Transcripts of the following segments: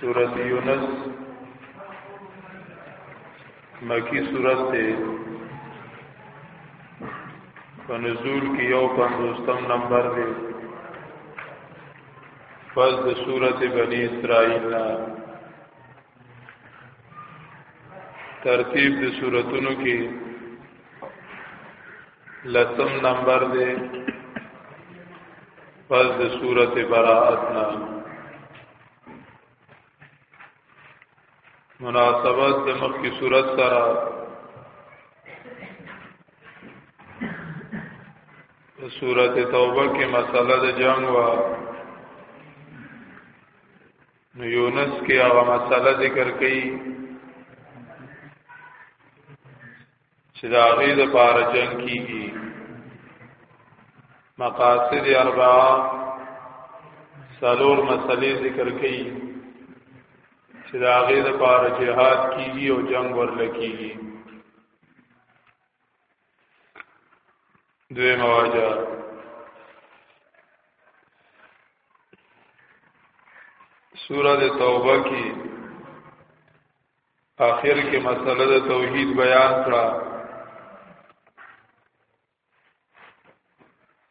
سورت یونس مکی سورت تے فنزول کی یو پندوستم نمبر دے فز د سورت بنی اسرائیل نا ترتیب د سورتونو کی لسم نمبر دے پس د صورت براءت نه مناسبت د مخکې صورت سره د صورت توبه کې مسله د جنگ وا نو یونس کې هغه مسله ذکر کړي چې دا غي د بار جنگ کیږي مقاصد اربعه سلور مسلې ذکر کړي چې دا غي د بار جهاد کیږي او جنگ ورل کیږي دوی مواجه سورہ توبہ کی اخر کې مسله د توحید بیان کړه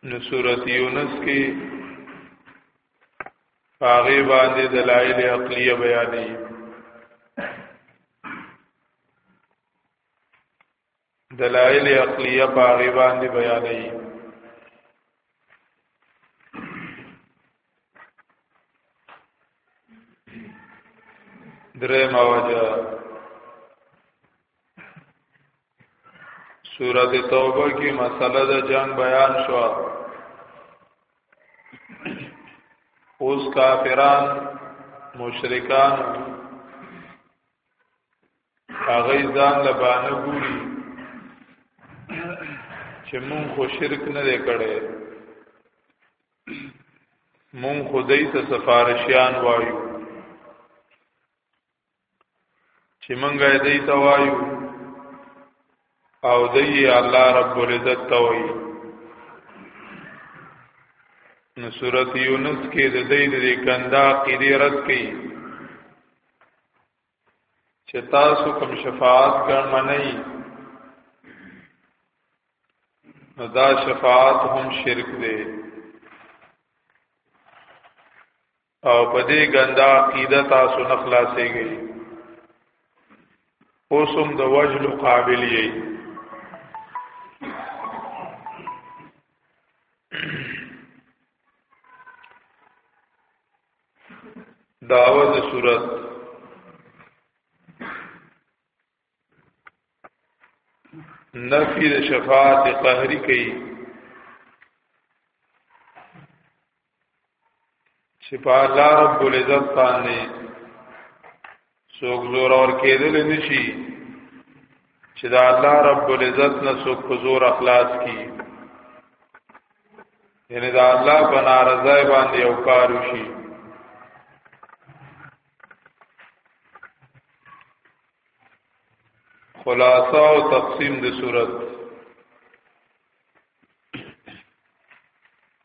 نو سورۃ یونس کې هغه باندې دلایل عقلیه بیانې دلائل عقلیه په هغه باندې بیانې درې مواجه سورۃ توبه کې مسله د جنگ بیان شو اوس کافران مشرکان هغه ځان له باندې ګوري چې مونږ خو شرک نه دی کړی مونږ خدای ته سفارشیان وایو چې مونږ یې دی ته وایو او دی الله رب العزت ته وایي نو سورۃ یونس کې د دې د کنداق کې رد کړي چې تاسو کوم شفاعت ګڼ منئ نو دا شفاعت هم شرک دی او په دې ګندا عقیده تاسو نه خلاصيږئ اوسم د وجل قابل یې دعوت صورت نفی د شفاعت قهری کوي چې په الله رب العزت باندې څوک زور اور کېدل نشي چې دا الله رب العزت نه څوک په زور اخلاص کی یعنی دا الله په نارضای باندې یو کار وشي خلاصہ او تقسیم د صورت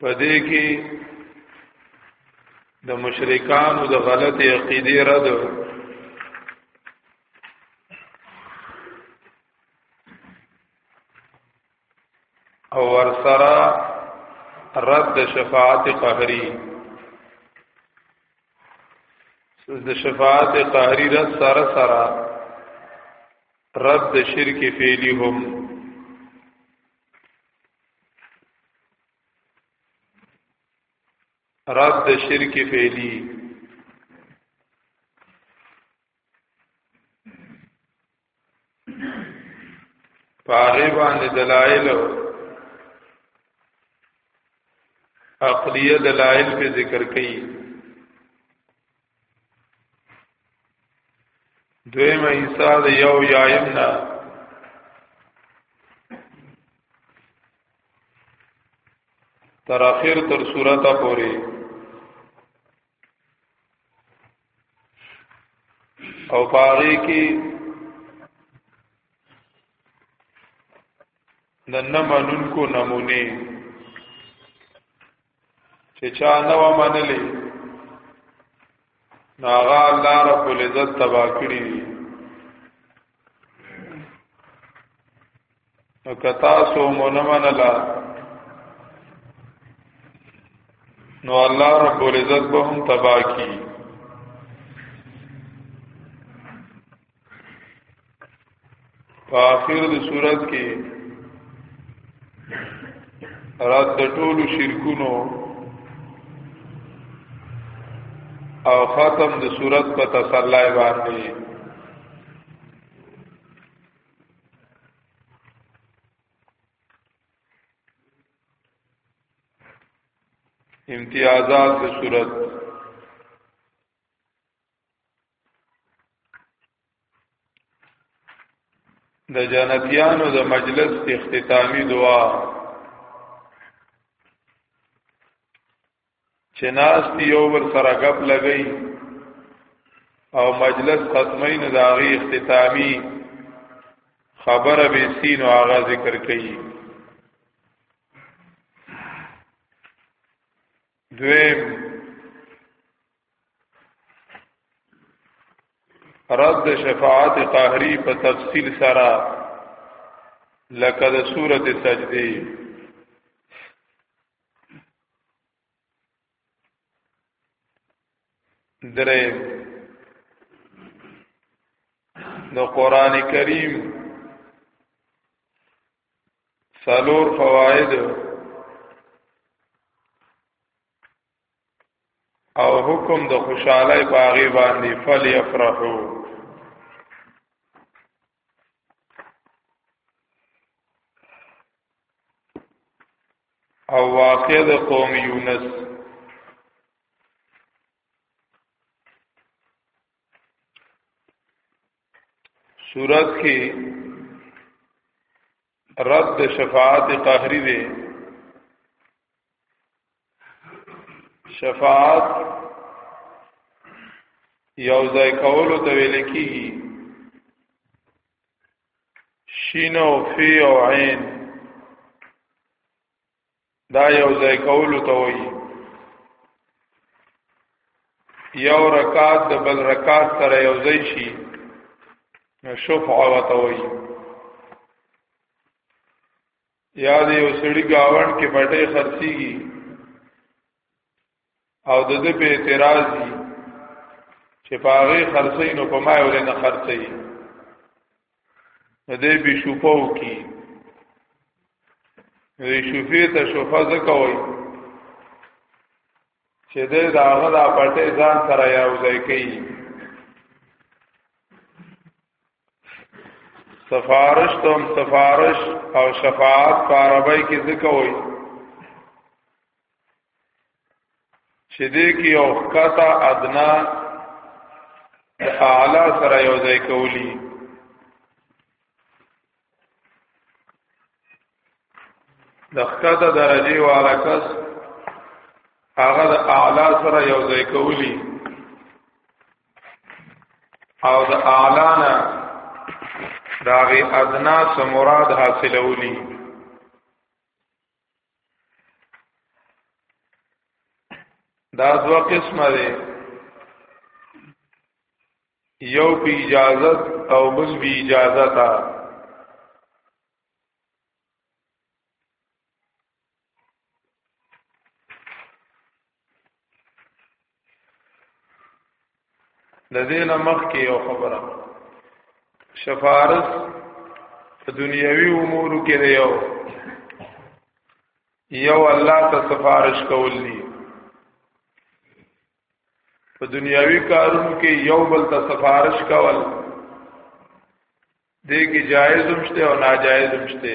پدې کې د مشرکانو د غلط عقیده رد او ورسره رد شفاعت قهری د شفاعت قهری رد سره سره رد شرک فعلی هم رد د شرک فعلی پاغه باندې دلایل عقلیه دلایل په ذکر کړي دویم عیسی د یو یایم نه تر اخر تر صورت پورې او پاره کې د نمنونکو نمونه چې چا نه و منلې ناغا الله رب العزت تبا کړی دي نو کتا سو مون منلا نو الله رب العزت به هم تبا کی په اخر د صورت کې رات د ټولو شرکونو او ختم د صورت په تسلی باندې امتیازات د صورت د جنتیانو د مجلس اختتامی دعا چې ناس دی یو بل سره غپ لګی او مجلس ختمین د هغه اختتامی خبره به سین او هغه ذکر کړي دویم رد شفاعت قهری په تفصیل سره لکه د سورۃ سجده درې د قران کریم سالور فواید او حکم د خوشاله باغی باندې فل یفرحو او واقع د قوم یونس صورت کې رد شفاعت قهری دی شفاعت یو ځای کولو ته ویل کیږي شین او فی او عین دا یو ځای کولو ته وایي یو رکعت د بل رکعت سره یو ځای شي نو شفعه وته وایي یا د یو سړي گاوند کې پټې خرڅيږي او د دې په اعتراض دي چې پاغه خرڅې نو په ما ولې نه خرڅې د دې به شوفو کې د شوفې ته شوفه زکوي چې دې دا هغه د پټې ځان سره یو ځای کوي سفارش تم سفارش او شفاعت په عربی کې ذکر وایي چې دې کې یو کاتا ادنا د اعلی سره یو ځای کولی د ښکته درجه والا کس هغه د اعلی سره یو ځای کولی او د اعلی نه داغه ادنا سموراد حاصلولی دا دو قسمه دی یو بی اجازت او بل بی اجازت د دې نه مخکې یو خبره شفارس په دنیوي امور کې دی یو یو الله ته سفارش کول دي په دنیوي کارونو کې یو بل ته سفارش کول دې کې جایز هم شته او ناجایز هم شته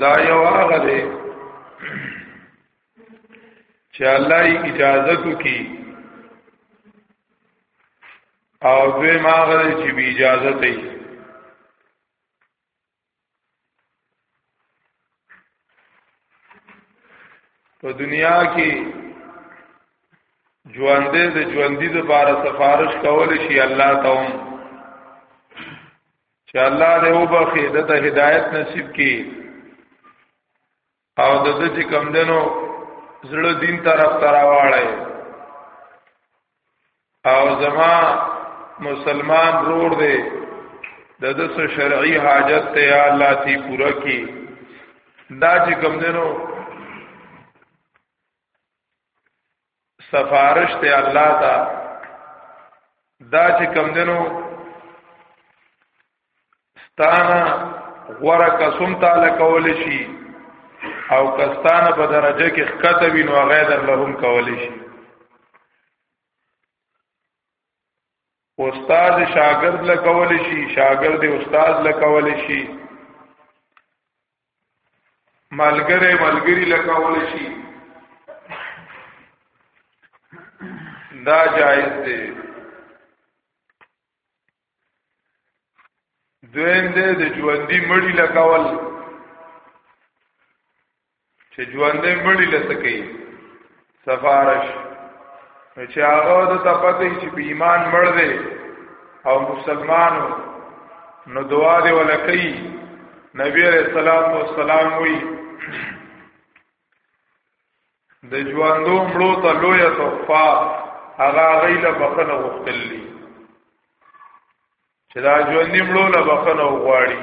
دا یو هغه دی چې الله یې اجازه تو کی او دوی ماغه چې بی اجازه ته په دنیا کې ژوندې د ژوندۍ د بار سفارش کول شي الله تعالی چې الله دې وبخي د هدایت نصیب کړي او د دې چې کم دنو زړه دین طرف تراواړی او زما مسلمان رور دی د دسو شرعي حاجت ته یا الله تی پورا کی دا چې کم دنو سفارش ته الله تا دا چې کم دنو ستانا غره قسم تعالی کول شي او کستانه په درجه کې خکته وین او غیر لهم کول شي استاد شاګرد لکول شي شاګرد استاد لکول شي ملګری ملګری لکول شي دا جایز دی دویم دی د ژوندۍ مړی لکول چې ژوندۍ مړی لسکې سفارش نو چې هغه د تپته چې په ایمان مړ دی او مسلمانو نو دعا دی ولکې نبی علیہ الصلوۃ والسلام وی د ژوندو مړو ته لوی تحفه هغه غیله بخنه وختلی چې دا ژوندې مړو له بخنه وغواړي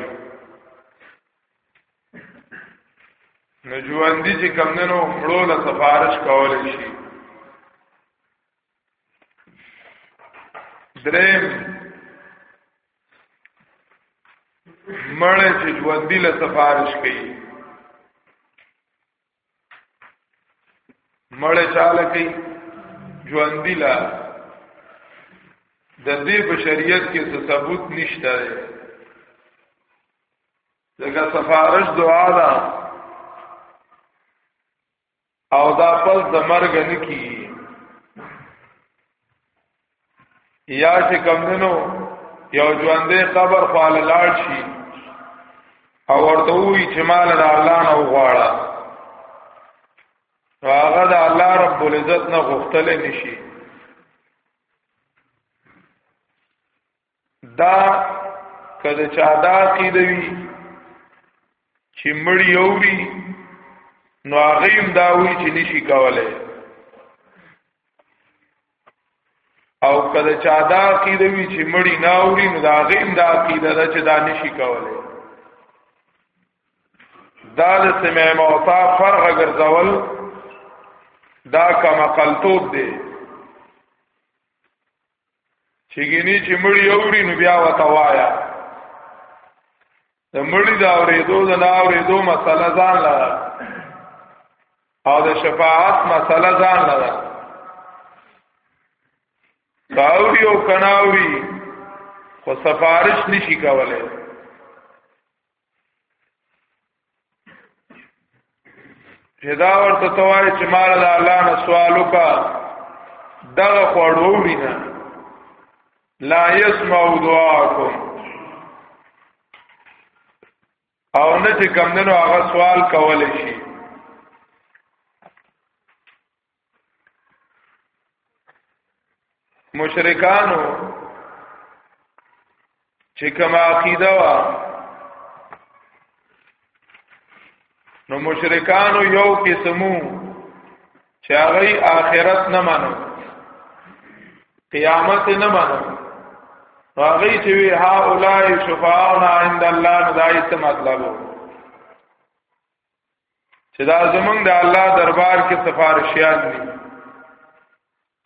نو ژوندۍ چې کمندنو مړو له سفارش کول شي دریم مړ چې ژوندۍ له سفارش کوي مړ چاله کوي ژوند دی لا د دې په شریعت کې څه ثبوت نشته دی لکه سفارش دعا ده او دا پس د مرګ نه کی یا چې کمنو یو ژوندې قبر خپل لاړ شي او ورته وی چې مال د الله نه وغواړه هغه د الله رب العزت نه غوښتل نشي دا کله چې ادا کیدوي چې مړی اوري نو هغه هم دا وی چې نشي کولای او کله چې ادا کیدوي چې مړی نه اوري نو دا هغه هم دا کیده دا چې دا نشي کولای دا د سمع موتا فرغ ګرځول دا کما قلتوب دی چې ګینی چې مړی اوري نو بیا وته وایا د مړی دا اورېدو د نه اورېدو مسله ځان لره او د شفاعت مسله ځان لره کاوري او کناوري خو سفارش نشي کولای چې دا ورته توای چې مال د الله نه سوال وکا دغه خوړو وینا لا يسمع دعاءكم او نه چې کمندونو هغه سوال کول شي مشرکانو چې کما عقیده وا نو مشرکانو یو قسمو چې هغه آخرت نه مانو قیامت نه مانو هغه چې وی ها اولای شفاعنا عند الله دای څه مطلب چې دا زمونږ د الله دربار کې سفارشیان دي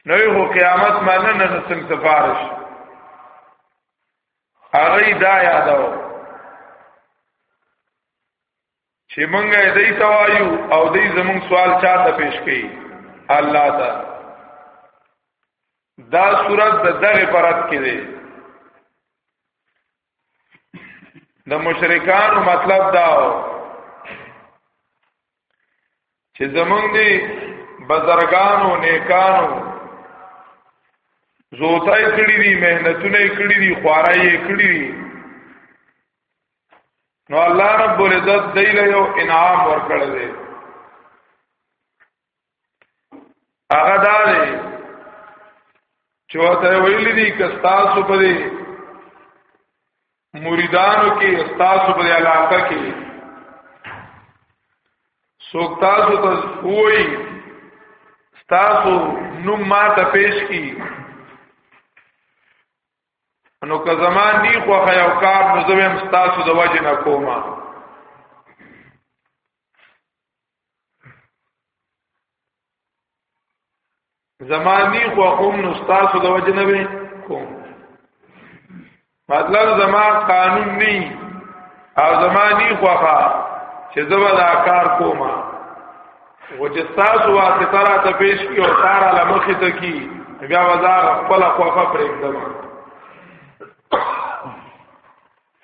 نو هو قیامت باندې نه څنګه سفارش هغه دا یادو چې مونږه دې توایو او دې زمونږ سوال چاته پیش کړي الله ته دا صورت د دغه پرات کې دی د مشرکان مطلب دا و چې زمونږ دی بزرګانو نیکانو زوتای کړی دي مهنتونه کړی دي خوارای کړی دي نو الله رب العزت دیله یو انعام ورکړل دی هغه دا دی چې وته ویل دي ک تاسو په دې مریدانو کې تاسو په علاقه کې څوک تاسو ته وایي تاسو نو ما ته پیش کی نو که زمان دی خو خیو کار نو زویم تاسو د وجه نه کومه زمانی خو قوم نو تاسو د وجه نه وي کوم مطلب زما قانون ني او زمانی خو ښا چې زما دا کار کوم او چې تاسو واسطه را ته پیش کی او سارا لمخې ته کی بیا وزار خپل خوفه پرېږدم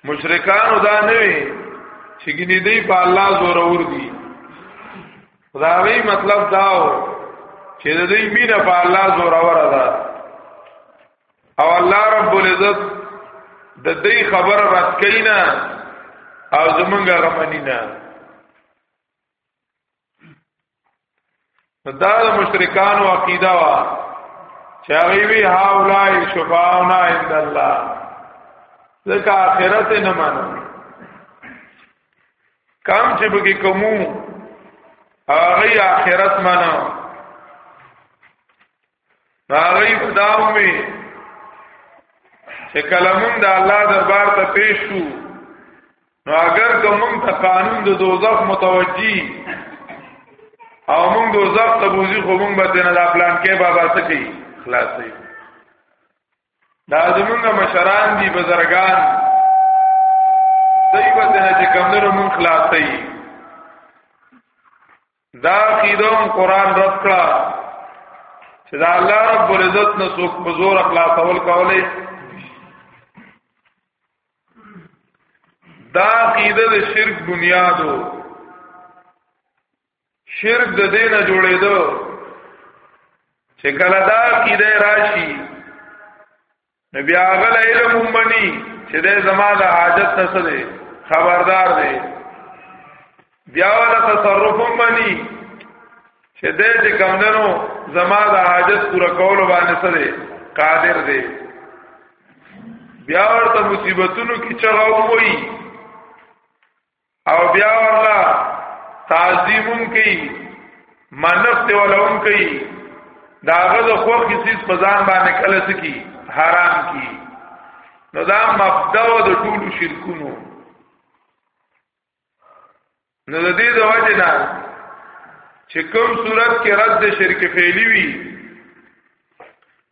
مشرکان دا نه وي چې ګنې دی په الله زور اور دي راوی مطلب داو چې د دې مینه په الله زور اور ده او الله رب العزت د دې خبر رات کینا او زمونږه غمنینا دا د مشرکانو عقیده وا چې هغه وی هاولای شفاعنا عند الله ځکه آخرت نه منو کم چې بګی کومو هغه آخرت منو هغه خداو می چې کلمون د الله دربار ته پیش شو نو اگر کوم ته قانون د دوزخ متوجی او موږ دوزخ ته بوزي خو موږ به نه د پلان کې بابا سکی خلاصې دا زمونږ مشران دي بزرگان دوی به نه چې کمنو موږ خلاصې دا کیدوم قران رد کړه چې دا الله رب العزت نو څوک په زور خلاصول کولای دا عقیده د شرک بنیادو شرک د دینه جوړېدو چې کله دا عقیده راشي نبی هغه له علم ومني چې د زما د حاجت څخه دی خبردار دی بیا ولا تصرف ومني چې د دې کمندنو زما د حاجت پوره کول باندې څه دی قادر دی بیا ورته مصیبتونو کې چغاو وایي او بیا ورلا تعظیمون کوي منفت ولون کوي دا غد خو کسیز پزان باندې کله سکی حرام کی نو دا مبدا د ټول شرکونو نو د دې د وجه نه چې کوم صورت کې رد شرک فعلی وي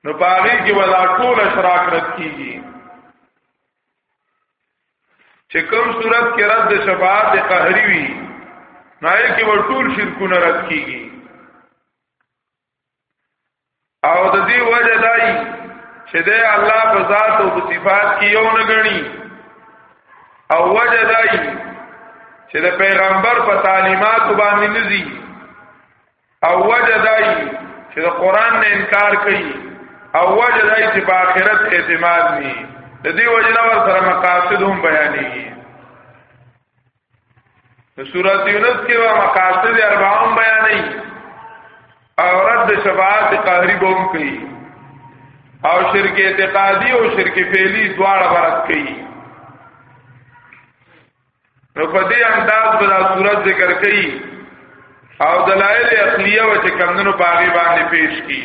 نو پاره کې ولا ټول اشراک رد کیږي چې کوم صورت کې رد شفاعت قهري وي نه کې ور ټول شرکونه رد کیږي او د دې وجه دای چې د الله په ذات او په صفات کې یو نه غني او وجه دای چې د پیغمبر په تعلیمات باندې نزي او وجه دای چې د قران نه انکار کوي او وجه دای چې په آخرت اعتماد ني د دې وجه ور سره مقاصد هم بیانېږي د سورۃ یونس کې وا مقاصد اربعه بیانې او رد شفاعت قهری به هم کوي او شرک اعتقادي او شرک فعلی دواړه برات کوي نو په دې انداز به دا صورت ذکر کړي او دلایل عقلیه و چې کمندونو باغی باندې پیش کی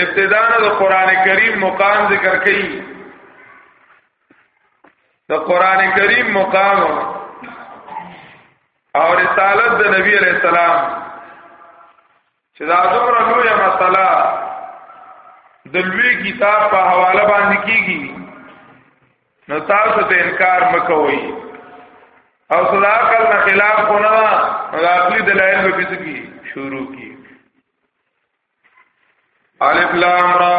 ابتدا نو د قران کریم مقام ذکر کړي د قران کریم مقام او رسالت د نبی علیہ السلام چې دا دومره لویه مسله د لوی کتاب په حواله باندې کیږي نو تاسو ته انکار مکوئ او صدا عقل نه خلاف کو نه نو د عقلي دلایل به پیڅ کی شروع کی الف لام را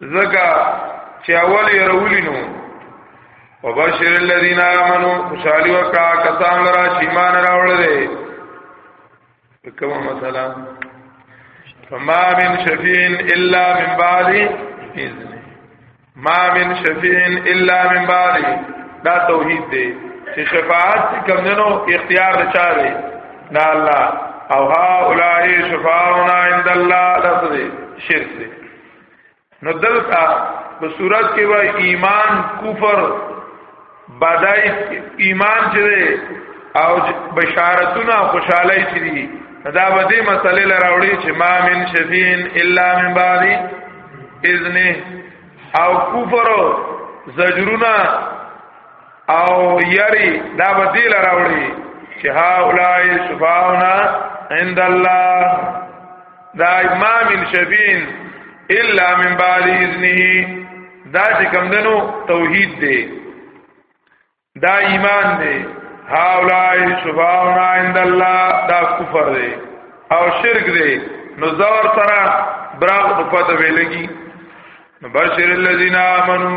زګه چې اول یې رولینو وبشر الذين امنوا خوشالي وکا کسان لرا چې ایمان راوړل دي کومه مثلا فما من شفيع الا من بعد اذن ما من شفيع الا من بعد دا توحید دی چې شفاعت کمنو اختیار چا دی دا الله او ها اولای شفاعنا عند الله دا څه دی شرک دی نو دلته په صورت کې وای ایمان کفر بدای ایمان چې او بشارتونه خوشاله چې دي دا به دې مسلې لراوړي چې ما من شفین الا من بعد اذنه او کفر زجرونه او یری دا به دې لراوړي چې ها اولای شفاعنا عند الله دا ما من شبین الا من بعد اذنه دا چې کوم دنو توحید دی دا ایمان دی هاولای شفاعنا عند الله دا کفر دی او شرک دی نو زور سره براغ په پته ویلګي بشیر الذین آمنو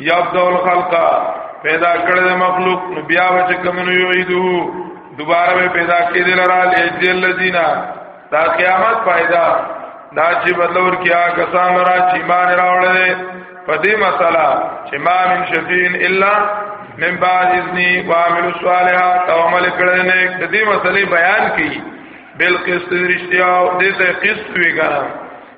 یابدو الخلق پیدا کړل مخلوق نو بیا وچ کمنو یعیدو دوباره به پیدا کېدل را لېږي الذین دا قیامت پیدا دا چې بدلور کیا کسان را چې مان راوړل په دې مسله چې ما من شفین الا من بعد اذنی وعمل الصالحات او عمل کړل نه د دې مسلې بیان کړي بل قسط رښتیا او دې ته قسط وی ګرام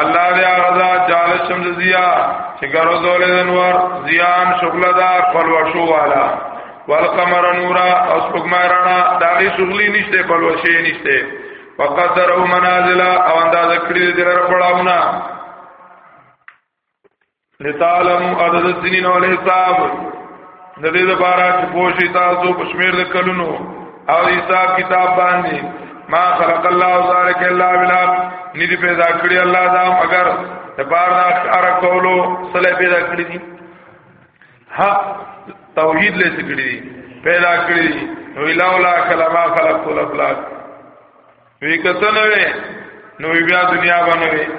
الله دې غزا جال شمس ضیا چې ګرو دولې انور زیان شغله دا خپل وشو والا والقمر نورا او سپګما رانا داغي شغلی نشته بل وشي نشته وقدره منازل او انداز کړی دې لپاره پړاوونه لتعلم عدد السنين والحساب د دې لپاره چې پوښی تاسو په شمیر د کلونو او حساب کتاب باندې ما خلق الله ذلك الا بالحق ندی پیدا کړی الله دا مگر د پاره دا کار کولو سره پیدا کړی دي حق توحید لې څه کړی دي پیدا کړی دي نو لولا کلمہ خلق الافلاک وی کتنوي نو بیا دنیا باندې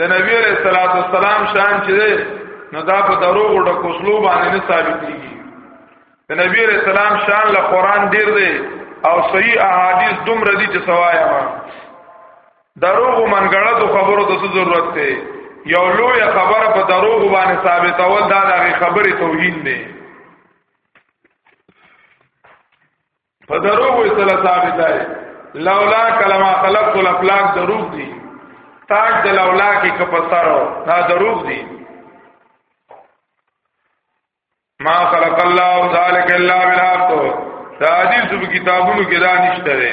د نبی علیہ الصلوۃ والسلام شان چې ده نو دا په دروغ او ډکوسلو باندې نه ثابت کیږي د نبی علیہ السلام شان له قران ډیر دی او صحیح احادیث دومره دي چې سوایا ما دروغ منګړه د خبرو د ضرورت دی یو لوی خبره په دروغ باندې ثابتول دا د خبرې توهین دی په دروغ وي سره ثابت دی لولا کلمه خلق الافلاک دروغ دي تاج د لولا کې کپسارو دا دروغ دي ما خلق الله ذلك الا بالحق دا حدیث په کتابونو کې دا نشته دی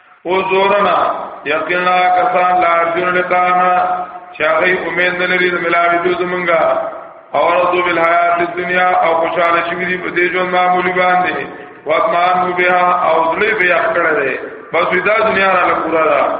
او زورنا یقینا کسان لا ارجون لقانا چاغی امید نه لري ملاوي دو زمونږه او رضو بالحیات الدنیا او خوشاله شي دي په دې ژوند معمولی باندې واطمان بها او ذلی بیا کړه ده بس دا دنیا را لپاره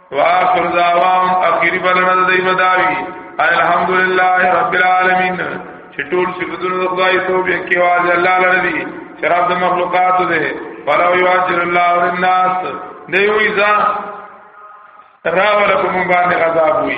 واخر دعوام اخیری بلنه د دی بداوی الحمدلله رب العالمین چې ټول صفاتونه د خدای توبه کې واځي الله لري چې رب د مخلوقات دی فلو یاجر الله الناس دی وی ځا راول کوم باندې عذاب وی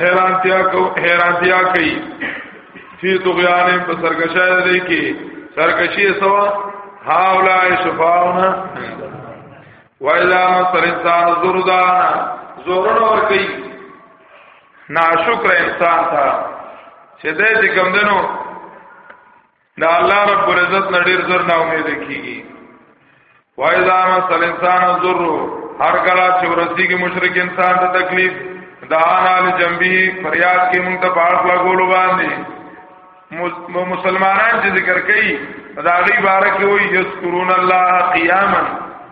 حیرانتیا کو حیرانتیا کوي فی طغیان په سرکشه دی کې سرکشی سوا هاولای شفاونا وایلا مستر انسان زردانا زورن اور کوي ناشکر انسان تا چې دې کوم دنو دا الله رب العزت نه ډیر زر نه امید کیږي وای دا مثال انسان زر هر کله چې ورسیږي مشرک انسان ته تکلیف دا حال جنبی فریاد کې مونږ ته پاړ لا ګولو باندې مسلمانان چې ذکر کوي دا غي بارک وي یذکرون الله قیاما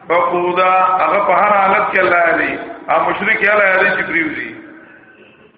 وقودا هغه په هر حالت کې الله دی او مشرک یې الله دی چې پریوزي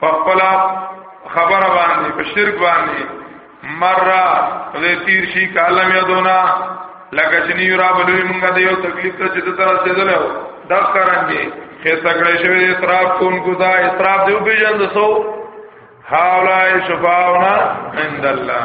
په خپل خبره باندې په شرک باندې مرا دې تیر شي کالم یادونا لکه چې نیو را بلوي مونږه د یو تکلیف ته چې تر رسیدل او دا کارانګي خې تکړه شوی اعتراف کوم کو دا اعتراف دیو پیجن دسو حاولای شفاعنا عند الله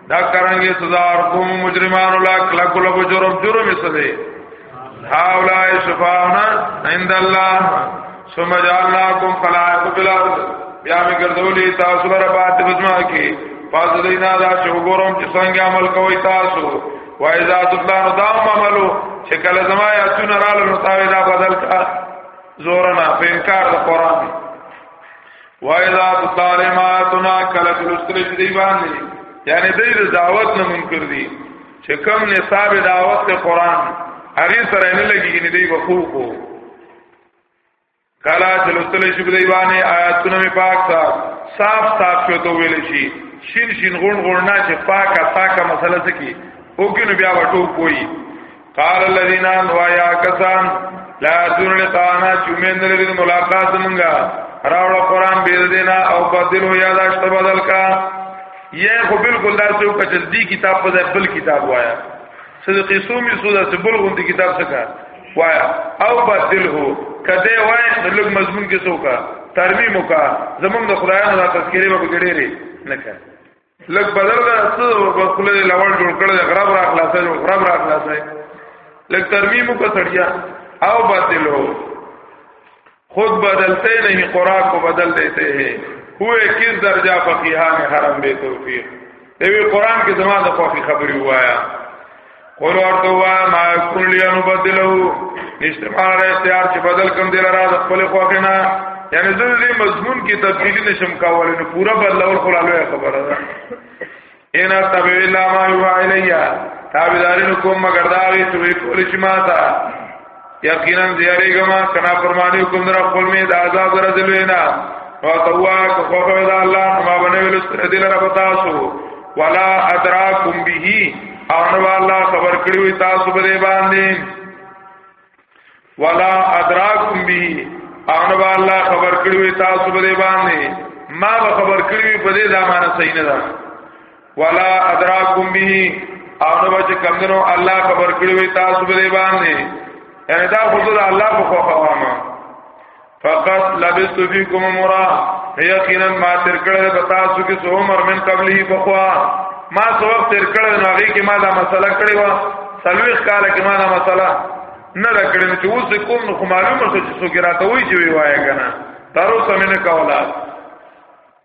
دا کرانګي سزا ورکوم مجرمانو لا کلا کلا کو جرم جرم سزا هاولای شفاعنا عند الله ثم جعلناكم خلائق في الارض بیا می ګرځولې تاسو لپاره پات بزما کې پاس دینا دا چې وګورم چې څنګه عمل کوي تاسو وایذا تطلع دام عملو چې کله زما یا تون رالو نو تاوی دا بدل کا زورنا په انکار د قران وایذا تطالماتنا کله لستل چې دی باندې یعنی دې دعوت نه منکر دي چې کم نصاب دعوت ته قران هغه سره نه لګي نه دی وقوقو کلا چلوستل شي بده باندې آیاتونه می پاک صاحب صاف صاف شو ته ویل شي شین شین غون غون نه چې پاکه پاکه مسله سکی او کې نو بیا وټو کوئی قال الذين وایا کسان لا دون لقانا چومند لري ملاقات منګا راوړ قران بیل دینا او بدلو یا داش تبدل کا یہ خو بالکل دا سو کچ دی کتاب په بل کتاب وایا صدق سومی سودا سے بل غوندی کتاب سکا وایا او بدلو کده وای لږ مضمون کې سو کا ترمیم کا زمونږ د خدایانو د تذکرې په ګډېری نه کړ لګ بدل دا څه په خپل لوړ جوړ کړل غرب را خلاصه جو غرب را خلاصه لګ ترمیم کو سړیا او باطل هو خود بدلتے نہیں قرآن کو بدل دیتے ہیں ہوئے کس درجہ فقیحان حرم بے توفیق دوی قرآن کې زما د خوخي خبري وایا قول ورته وای ما کول یانو بدلو نشته ما را اختیار چې بدل کم دی لرا د خپل خوښه نه یعنی زه دې مضمون کې تبدیلی نشم کولای نو پورا بدلول خو لاله خبره ده ان تبع الا ما یوحى الیا تابعدارین کوم مگر دا وی چې کول شي ما ته یقینا زیاری گما کنا فرمانی حکم در خپل می د عذاب درځل وینا او توا کو خو د الله ما بنه ویل ستر دل رب تاسو ولا ادراکم به او نو الله خبر کړی وی تاسو به باندې ولا ادراکم به او نو الله خبر کړی وی تاسو به باندې ما خبر کړی وی په دې ځمانه صحیح نه ده ولا ادراکم به او نو چې کمندرو الله خبر کړی وي تاسو به باندې یعنی دا خود الله په خو خواما فقط لبست فیکم مرا یقینا ما تر کړه په تاسو کې سو عمر من قبله بخوا ما سو وخت تر کړه نو هغه کې ما دا مسله کړې و سلوخ کال کې ما دا مسله نه دا کړم چې اوس کوم نو معلومه څه چې سو کې راته وایي چې وایې کنه تر اوسه مې نه کوله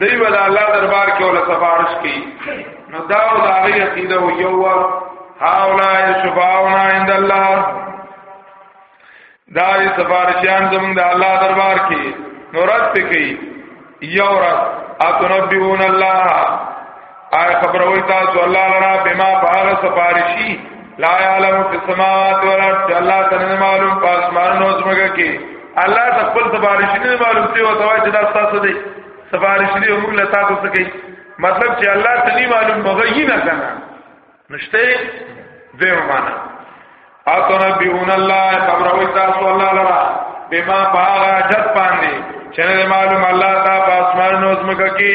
دی ولا الله دربار کې ولا سفارش کی نو دا او دا غي عقیده او یو هاولا شفاعنا عند الله دا وی سفارشان زمون د الله دربار کې نو رات کې یو رات اتنبئون الله آیا خبر وای تاسو الله لرا بما باغ سفارشی لا یعلم فی السماوات والارض الله تعالی معلوم پاسمان نو زمګه کې الله د خپل سفارشی نه معلوم سی او توای چې دا تاسو دی سفارشی دی موږ له تاسو څخه مطلب چې الله تعالی معلوم مغینا کنه نشته دی معنا اتنبئون الله خبر او تاسو الله لرا بما باغا جت باندې چې نه معلوم الله تا په اسمان نو زمکه کې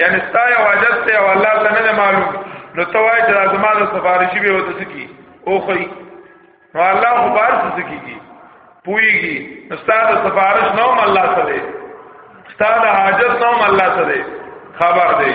یعنی ستا یو حاجت ته او الله ته نه معلوم نو ته وای چې زما د سفارشي به وته سکی او خو نو الله خو بار څه کیږي پويږي نو ستا د سفارش نو الله ته دی ستا د حاجت نو الله ته دی خبر دی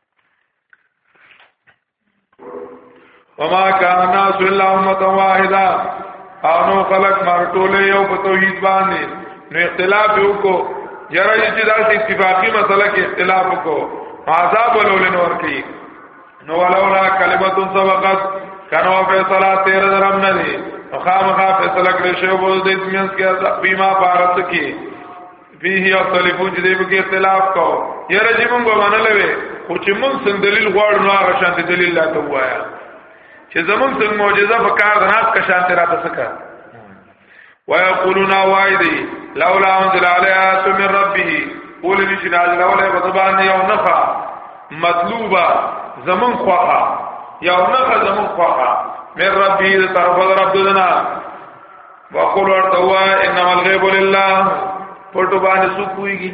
وما كان الناس الا امه واحده او نو خلق مرټول یو په توحید باندې نو اختلاف یو کو یره چې دا اتفاقی مسله کې اختلاف کو عذاب ولولن ورکی نو ولولا کلمت سبقت کنو فیصلہ تیر درم نه دی خامخا فیصلہ کړی شی وو د دې مینس کې بیمه پارت کې فيه يختلفون چې دې په اختلاف کو یره چې مونږ باندې لوي خو چې مونږ څنګه دلیل غواړو نو هغه شانته دلیل لا ته وایا چې زمونږ څنګه معجزه په کار نه کا شانته را تسکا ويقولون وايدي لولا انزل عليها من ربه قول نشي نازل ولا بطبان یو نفع مطلوبه زمون خوخه یو نفع زمون خوخه من ربي طرف رب دنا وقول ورته وا انما الغیب لله پټو باندې څوک ویږي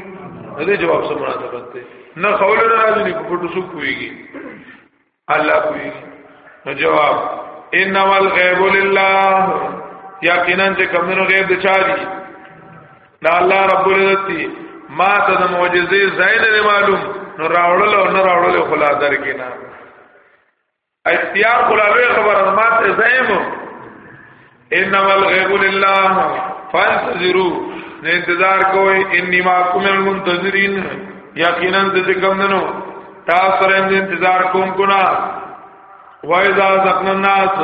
دې جواب سره مناسبت دی نه قول نه راځي نه پټو څوک ویږي الله کوي نو جواب انما الغیب لله یقینا چې کومو غیب د چا دي دا الله رب العزت دی ما ته د معجزې زین معلوم نو راوړل او نه راوړل خلا درګینا اختیار خلاوی خبر از ما ته زیم انما الغیب لله فانتظروا نه انتظار کوئ انی معکم من المنتظرین یقینا ذ کوم نو تاسو سره انتظار کوم کو نا وایذا ذقنا الناس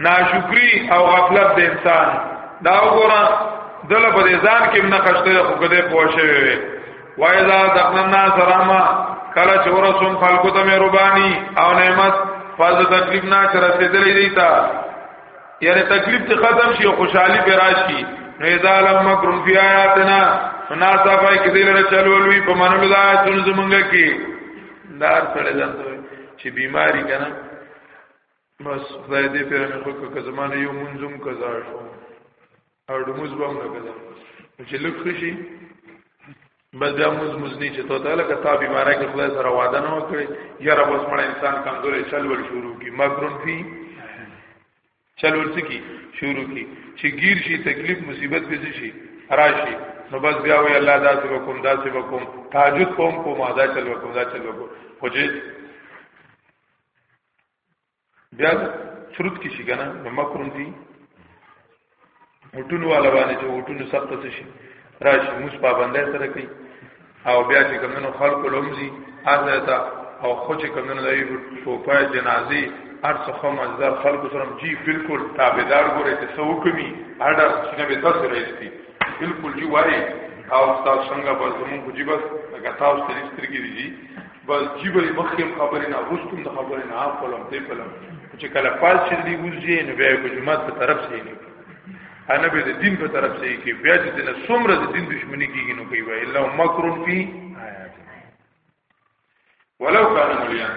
ناشکری او غفلت د انسان دا وګوره دله په ځان کې نه خشته خو کده پوښوي وایذا دقنا سلاما کله چې ورسوم خلکو ته مهرباني او نعمت فاز تکلیف نه چې رسیدلې دي تا یعنی تکلیف ته ختم شي او خوشحالي به راشي نو اذا لم مکرم فی آیاتنا فنا صفای کدی لره چلولوی په منلو دا تون زمونږه کې دار سره ځان چې بیماری کنه بس خدای دې په نه خو که زمانه یو منظم قضا شو او د موز بم نه قضا چې لږ خوشي بس بیا موز موز نه چې ته تعالی که تا بیماری کې خدای سره وعده نه وکړي یا رب اوس مړ انسان کمزورې چل ول شروع کی مکرون فی چل ول سکی شروع کی چې گیر شي تکلیف مصیبت به شي راشي نو بس بیا وی الله دا څه وکوم دا څه وکوم تهجد کوم کوم ادا چل وکوم دا چل وکوم خو چې بیا شروط کې شي کنه نو مکرون دي وټونو والا باندې چې وټونو سخت څه شي راشي موږ پابندای سره کوي او بیا چې کمنو خلق لومزي ازتا او خو چې کمنو لای شوپای جنازي ارڅ خو مزدار خلق سره جی بالکل تابعدار ګوره چې سو کومي اډر چې نه به تاسو راځي بالکل جی وای او تاسو څنګه په زمون کو جی بس هغه تاسو سترګې دي بس جی به مخیم خبرې نه وستم د خبرې نه اپ کولم دې کولم چې کله پاس شې دی وځي نو بیا په جمعه په طرف شي نه انا به د دین په طرف شي کې بیا چې دنه څومره د دین دشمنی کیږي نو کوي وای الله مکرون فی آیات ولو کان مليان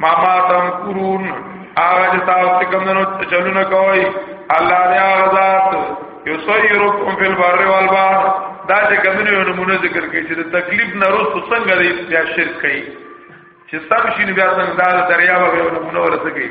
ما ما تم قرون هغه چې تاسو څه کمنو چلونه کوي الله دې هغه ذات یسیرکم فی البر والبحر دا چې کمنو یو نمونه ذکر کوي چې د تکلیف نه روس څنګه دې بیا شرک کوي چې سب شین بیا څنګه دا دریا به یو نمونه ورته کوي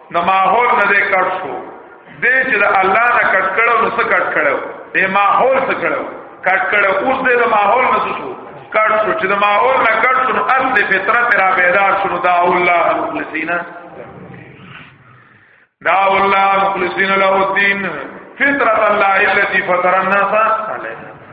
نو ماحول نه دې کټ شو دې چې د الله نه کټ کړو نو څه کټ کړو دې ماحول څه کړو کټ کړو اوس دې د ماحول نه شو کټ شو چې د ماحول نه کټ شو نو اصل فطرت را بیدار شو دا الله مخلصینا دا الله مخلصینا له الدين فطرت الله التي فطر الناس عليها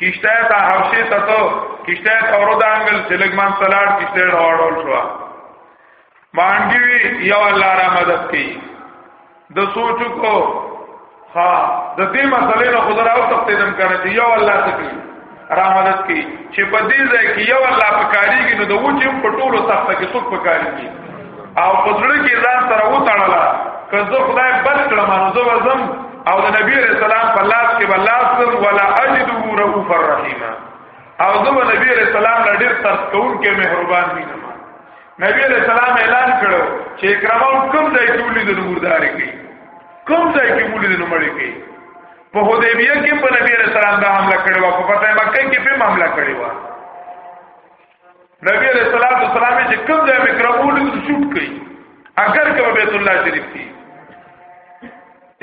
کشته تا حبشه ته تو کشته تا ورو د انګل سلګمان سلاړ کشته راوړل شو باندې وی یو الله را مدد کی د سوچو کو ها د دې مسلې نه خود راو تختیدم کنه چې یو الله تکي را مدد کی چې په دې ځای کې یو الله پکاريږي نو د وجه په ټولو تخته کې څوک پکاريږي او پزړه کې ځان سره وټړله که زه خدای بل کړم نو زه وزم او د نبی رسول الله په لاس کې بلاسم ولا اجده رؤوف الرحیم او زه به نبی رسول الله له ډیر ترس کون کې مهربان وینم نبی رسول الله اعلان کړو چې کرامو کوم ځای کې ولید د مردار کې کوم ځای کې ولید د مړ کې په حدیبیه کې په نبی رسول الله حمله کړو په فتح مکه کې په حمله کړو نبی علیہ الصلوۃ والسلام چې کوم ځای مکرمول شوټ کړي اگر کوم بیت الله شریف کې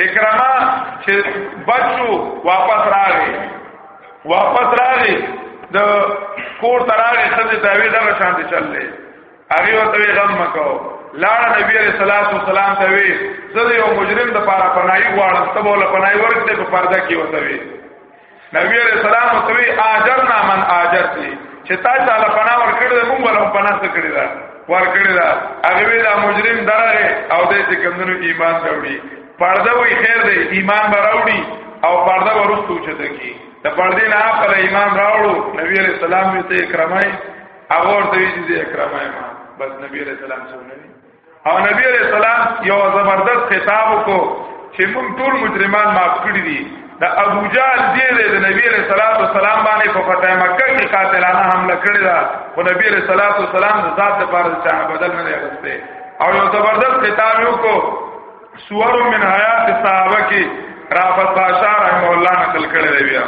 اکرامه چې بچو واپس راغی واپس راغی د کور تراغه خزه داوی دغه شان دي چللې هغه ورته غم مکو لاړ نبی علیہ الصلوۃ والسلام ته وی زه یو مجرم د پاره پناهي غواړم ته بوله پناهي ورکته په پرده کې وته وی نبی علیہ السلام ته وی اجرنا من اجرتی چې تا تعالی پنا ور کړی دا موږ له پنا څخه کړی دا ور کړی دا هغه وی دا مجرم درغه او دې چې کمنو ایمان راوړي پرده وی خیر دی ایمان راوړي او پرده ورستو چته کی د پردې نه خپل ایمان راوړو نبی علیہ السلام ته کرامای هغه ورته وی دي کرامای ما بس نبی علیہ السلام څونه او نبی علیہ السلام یو زبردست خطاب وکړو چې موږ ټول مجرمان معاف کړی دي د ابو جهل دی د نبی علیہ الصلوۃ والسلام باندې په فتح مکه کې قاتلانه حمله کړې ده خو نبی علیہ الصلوۃ والسلام د ذات لپاره چا بدل نه غوښته او یو زبردست خطاب یو کو سور من حیات صحابه کې رافت بادشاہ رحم الله نقل کړی دی بیا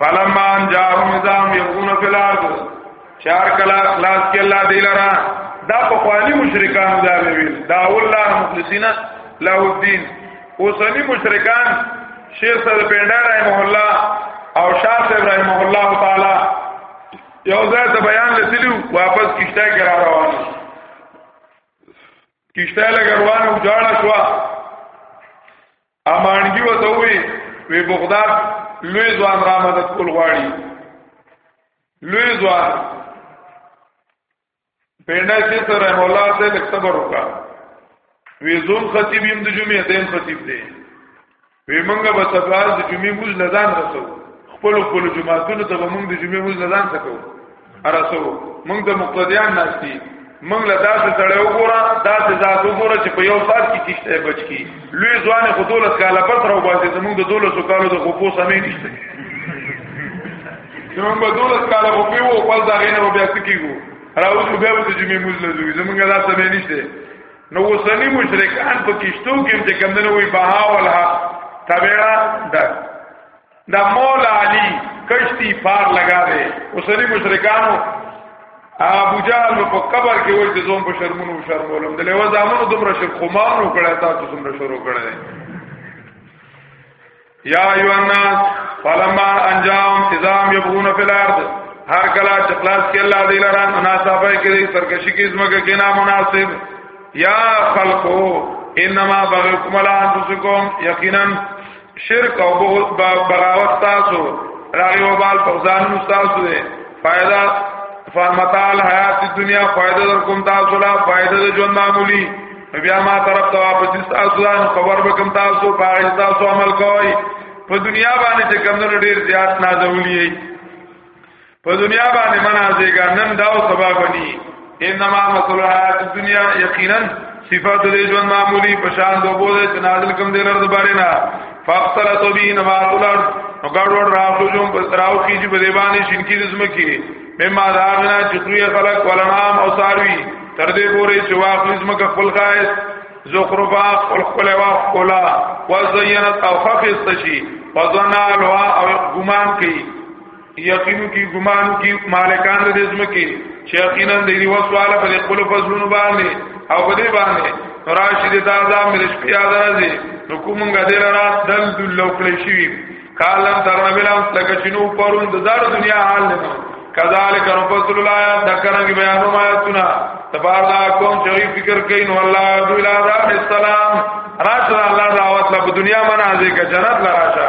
فلما ان جاءهم نظام يكون في الارض چار کلا خلاص کې الله دی لرا دا په خواني مشرکان دا ویل دا الله مخلصین له الدين اوسنی مشرکان شیخ صاحب پنده رحمه الله او شاه صاحب رحمه الله تعالی یو ځای ته بیان لسلیو واپس کشته کې را روان کشته لګروان او جاړه شو امانګي وته وی وی بغداد لوی ځوان را مدد کول غواړي لوی ځوان پینډا چې سره مولا ته لکتبر وکا وی زوم خطیب یم د جمعې دیم خطیب دی وی مونږه به سباز د جمعې موږ لزان رسو خپل خپل جمعاتونو ته مونږ د جمعې موږ لزان سکو ارسو موږ د مقتدیان ناشتي موږ له داسې سره وګوره داسې ذات وګوره چې په یو سات کې کیشته بچ کی لوی ځوان خو دولت کاله پس راو باسي زموږ د دولت کالو د خپو سمې نشته زموږ د دولت کاله خو په وو خپل دا غینه بیا سکیږو راوځو بیا د جمعې موږ له دوی زموږ دا سمې نشته نو وسنی مشرکان په کیشتو کې چې کمندنه وي بها ولها تبعا ده دا مولا علی کشتی پار لگا دے اسری مشرکانو ابو جهل په قبر کې وای چې زوم په شرمونو شرمولم د لیو زامنو دومره شر خمار نو کړه تا چې څومره شروع کړه یا ایو الناس فلما انجام اذام یبغون فی الارض هر کلا چې خلاص کې الله دې لرا مناسبه کې سرکشي کې زمګه کې نه مناسب یا خلقو انما بغيكم على انفسكم یقینا شرک او بغض بغاوت تاسو راغي وبال په ځان تاسو دې فائدہ فمتال حیات دنیا فائدہ در کوم تاسو لا فائدہ د ژوند معمولی بیا ما طرف ته واپس تاسو ځان خبر وکم تاسو پاره تاسو عمل کوئ په دنیا باندې چې کمنو ډیر زیات نازولی په دنیا باندې منازېګا نن دا او سبا بني انما مثل حیات الدنیا یقینا صفات دې ژوند معمولی په شان د وبو دې تنازل کوم دې لرد بارے نه فاقتل تو به نبات الارض نو ګاډوړ راو جوم په تراو کې چې په دې باندې شینکی رزم کې مما داغنا چتوی خلق ولنام او ساروی تر دې پورې چې واخلص مکه خپل خایس زخرفا خپل خپل واخ کولا وزینت او خفص شي وظن الوا او ګمان کوي یقینو کی ګمانو کی مالکان د دې زمکه چې یقینا د دې وسواله په خپل فضلونو باندې او په دې باندې راشد د عذاب مرش په یاد راځي نو کومګه دې را دل دل لو کړی شي کالم ترنا بلام لکه شنو پرون د زړه دنیا حال نه کذالک رفضل الایات ذکرنګ بیانو ما یتنا تبار دا کوم چې فکر کوي نو الله عبد الله السلام راشه الله دعوت له دنیا منازه کا جنت لراشه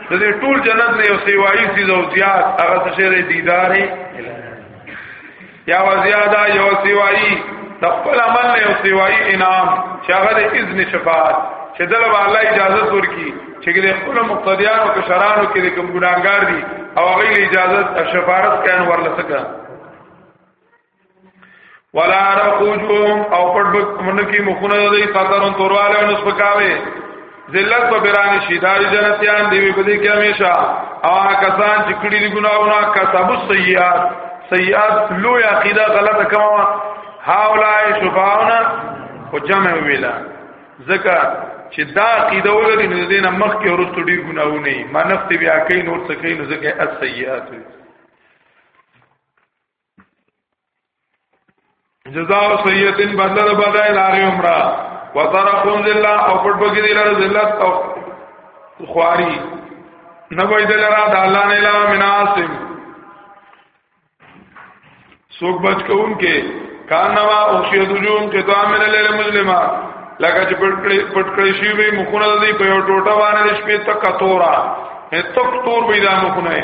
د دې ټول جنت نه یو سیوایي سیز او زیات هغه څه شی دیدار یا وزیاده یو سیوایي د خپل عمل نه یو سیوایي انعام چې هغه د اذن شفاعت چې دل به الله اجازه ورکړي چې د خپل مقتدیانو او شرانو کې کوم ګناګار دي او هغه اجازه شفاعت کین ورلسکه ولا رخوجهم او پټ منکی مخونه دی قطرون تورواله او نسبکاوي ذلت په بیران شي داري جنتیان دی په دې کې همیشه او کسان چې کړي دي ګناونه کسب سیئات سیئات لو عقیده غلطه کومه هاولای شفاعنا او جمع ویلا ځکه چې دا عقیده ولري نو دینه مخ کې ورستو ډیر ګناونه ما نفس بیا کوي نور څه کوي نو ځکه السیئات جزاء سیئتن بدل بدای لاغی عمره وترقون ذلہ او پټ بګی دی لره ذلت او خواری نه وای دل را د الله نه لا مناسب سوک بچ کون کې کان نوا او شی دجون کې تو امن له مسلمه لکه چې پټ کړی پټ کړی شی وی مخونه دی په یو ټوټه باندې شپې تک تورا هه تک تور وی دا مخونه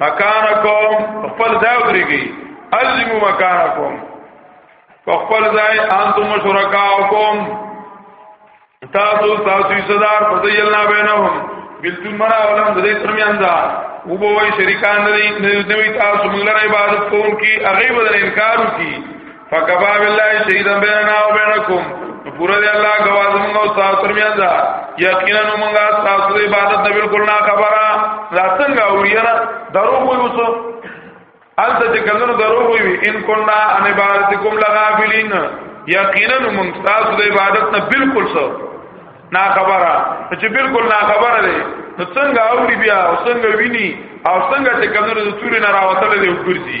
مکانکم خپل ځای ودرېږي الزم مکانکم خپل ځای انتم شرکاکم تاسو تاسو صدر فضیلنا بینهم بلتون مرا ولهم د دې ترمیان دا او به وای شریکان نه دی نوې تاسو موږ لپاره عبادت کوونکی هغه بدل انکار وکي فکبا بالله شهیدا بیننا و بینکم پورا دی الله گواز موږ او تاسو ترمنځ یقینا موږ تاسو د عبادت نه بالکل نه خبره لا څنګه اوریرا درو وي اوس انت چې کله درو وي ان کنا ان عبادتکم لغافلین یقینا موږ تاسو د عبادت نه بالکل سو نا خبره چې بالکل نا خبره دی نو څنګه اوري بیا او څنګه ویني او څنګه چې کمنو د توري نه راوتل دی وګرځي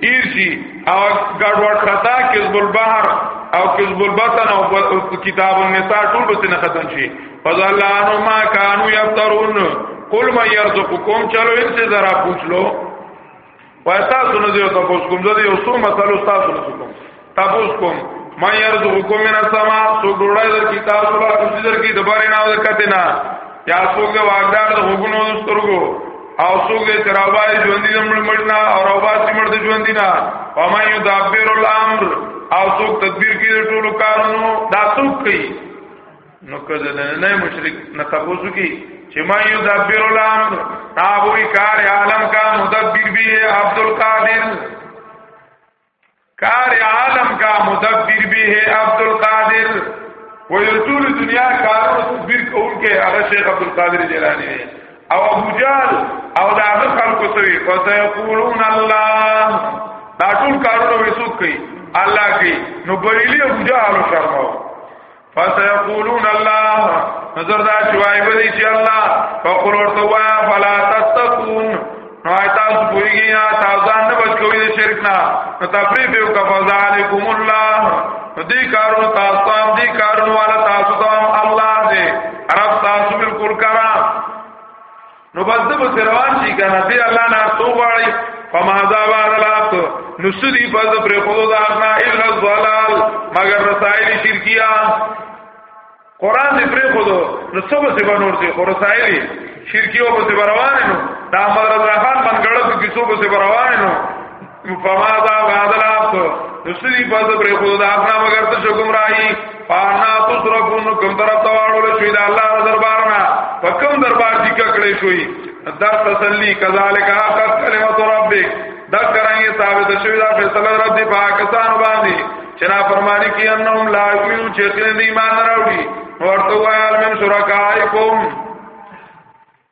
ایرسی او ګډوډ خطا کذب البحر او کذب البطن او کتاب النساء ټول به نه ختم شي فضل انو ما كانوا يفترون قل من يرزقكم چلو ان سے ذرا پوچھ لو پتا سن دیو تاسو کوم زه یو څو مسلو تاسو کوم تاسو کوم ما يرزقكم من السماء سو ګړای در کی تاسو لا اوس در کی دبارې نه ور کته نه یا سوګه واګدار د حکمونو سترګو او سوګه تراوای ژوند دې مړ مړ نه او راواسي مړ دې ژوند نه او ما يدبر الامر او سوګ تدبیر کی ټول کارونو دا سوګ کوي نو کله نه مشرک نه تاسو کی چې ما یو دبیر الامر تابوی کار عالم کا مدبر بھی ہے عبد القادر کار عالم کا مدبر به ہے عبد القادر و یتول دنیا کارو تدبیر کول کې هغه شیخ عبد القادر جیلانی دی او ابو جال او دا خلکو سوی فسيقولون الله دا ټول کارونه وسوک کوي الله کوي نو بریلی ابو جال شرماو فسيقولون الله نظر دا شوای بدی چې الله فقل ورته وایا فلا تتقون نو آیتا اس پوریږي یا تازان نه بچ کوی د شرک نه نو تفریح یو کا فذالکم الله دې کارونو تاسو هم دې کارونو والا تاسو ته الله دې رب تاسو بالکل کرا نو بس د بس روان شي کنه دی الله نه تو غواړي فما ذا بعد الحق نو سدي پس پر خود دا نه الا الضلال مگر رسائل شرکیا قران دې پر خود نو سبا سے بنور دي خو رسائل شرکیو په روان نو دا مدرسه خان منګړو کې څو په روان نو فما دا بعد العبد نسلی پس پر خود دا اپنا مگر ته شکم رائی فانا تصرفون کم طرف تواړو له شوی دا الله دربار نه پکم دربار دی ککړې شوی دا تسلی کذالک حقت کلمت ربک دا کرانګي ثابت شوی دا فیصله رب دی پاکستان باندې چې نا فرمانی کی انهم لا یؤمنون چې کله ایمان راوړي ورته وایل من شرکائکم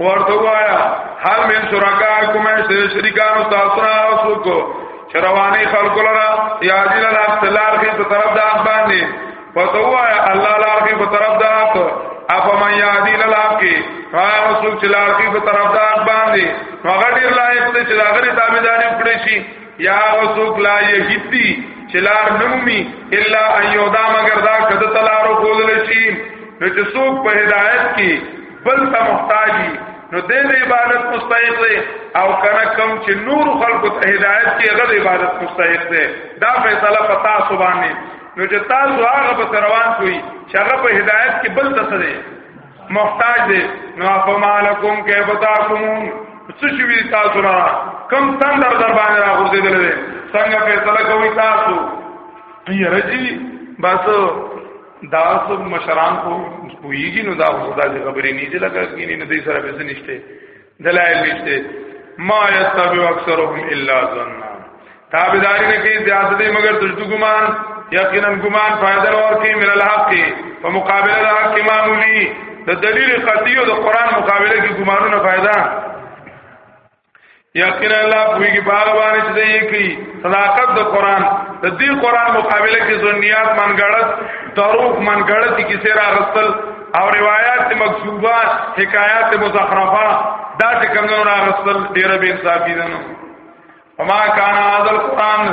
ورته وایا هل من شرکا کوم شریکانو تاسو نه اوسو کو چروانی خلق لرا یا دل الاختلال کی په طرف د حق باندې پتو وایا الله لار کی په طرف د حق اپ من یا دل الاخ کی هغه رسول چې لار کی په طرف د حق باندې هغه ډیر لایق ته چې هغه تابعداري وکړي شي یا رسول لا یهدی چې لار نمومي الا ایودا مگر دا کده تلارو کول شي نو چې څوک په هدایت کې بل ته محتاجی نو د عبادت مستحق دی او کنه کم چې نور خلکو ته هدایت کې غد عبادت مستحق دی دا فیصله پتا سو باندې نو چې تاسو هغه په روان شوي چې هغه په هدایت کې بل څه دی محتاج دی نو افمالکم کیف تاکمون څه شوی تاسو را کم تندر در باندې را غورځیدل دي څنګه فیصله کوي تاسو یې رجی بس دا سب مشران کو پویږي نو دا خدا دې خبرې نه دي لګا کینې نه دې سره به نشته دلایل نشته ما یتبع اکثرهم الا ظن تابعداري نه کوي زیات دې مگر تجد ګمان یقینا ګمان فائدہ ور کوي من الحق په مقابله د حق معمولی د دلیل قطعی او د قران مقابله کې ګمانونه فائدہ یقینا الله پویږي باغ باندې چې دی کوي صداقت د قران د دې قران مقابله کې زنیات منګړت دروغ منګړت کی کیسه را غسل او روایت مکذوبه حکایات مزخرفه دا چې کوم نه را غسل ډیر به انصافی ده نو وما کان هذا القران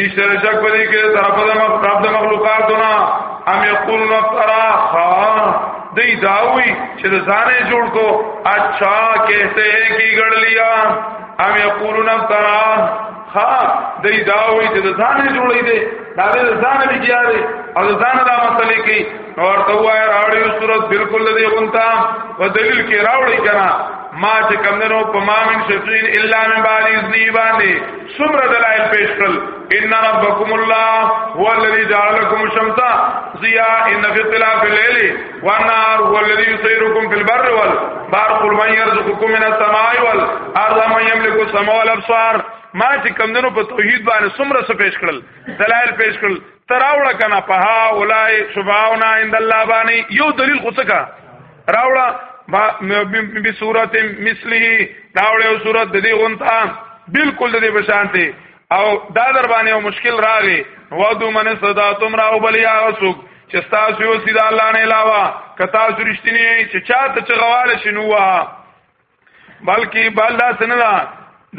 نشتر شک پدې کې طرف د مخلوقات د مخلوقاتنا ام یقول نفترا خا دی داوی چې ځانې جوړ کو اچھا کہتے ہیں کی گڑ لیا ام یقول نفترا خا دی داوی چې ځانې جوړې دي دا دې ځانې بیا دي او ځانې دا مسلې کې اور تو وای راوړی صورت بالکل دې غونتا و دلیل کې راوړی کنا ما چې کمندنو په ما من شفین الا من بعد اذنی باندې څومره دلایل پیش کړل ان ربکم الله هو الذی جعل لكم الشمس ضیاء ان فی اختلاف الليل والنهار هو الذی یسیرکم فی البر والبحر قل من يرزقكم من السماء والارض من يملك السماء والابصار ما چې کمندونو په توحید باندې څومره څه پیش کړل دلایل پیش کړل تراوړه کنه په ها اولای شفاعنا عند الله باندې یو دلیل خو څه راوړه به صورت مثله راوړه او صورت د دې غونتا بالکل د دې بشانته او دا در باندې یو مشکل راغی ودو من صدا تم راو بل یا رسول چې تاسو یو سید الله نه علاوه کتا سرشتنی چې چاته چې غواله شنو بلکې بل دا سنه ده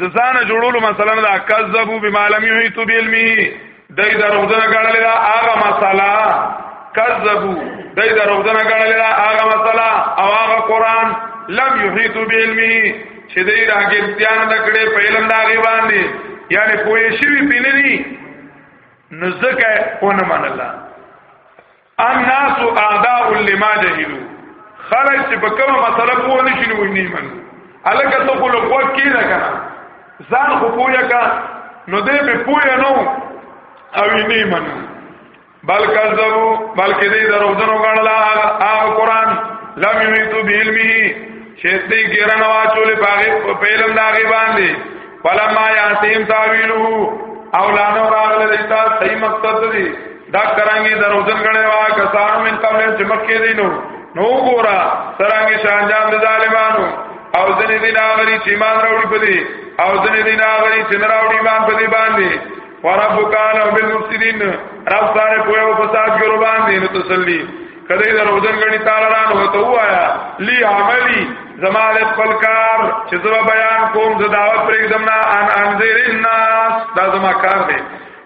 د ځان جوړولو مثلا دا کذبوا بما لم يحيطوا بعلمه دای دروغجن غړل دا هغه مساله کذبوا دای دروغجن غړل دا هغه مساله او هغه قران لم يحيطوا بعلمه چې دای راګرتيان دکړې په علم دا غي باندې یعنی پوه شي وی پینې نو زکه اون من الله الناس اعداء لما جهلوا خلک چې په کومه مسله پوه نشي نو نه منو الکه ته خو له قوت کې نه کنه ځان خو پوهه کا نو دې به پوهه نو او نه منو بلکې زو بلکې دې دروځنو غړلا هغه قران لم یمیتو بعلمه چې دې ګرن واچول په په علم دا غي باندې فلما یاتیم تعویله او لانو راغله دې تا صحیح مقصد دې دا کرانګي دروځن غړې وا کسانو من قبل چې مکه دي نو نو ګورا سرانګي شانجام د ظالمانو او ځنې دي ناغري چې ایمان راوړي پدې او ځنې دي ناغري چې نه راوړي ایمان پدې باندې وربک عالم بالمفسدين رب سره په یو فساد ګرو باندې نو تسلی کله دا روزن غني تعالی ران هو ته وایا لی عملی زمال خپل کار چې زما بیان کوم زداوت پرېږدم نه ان انذر الناس دا زما کار دی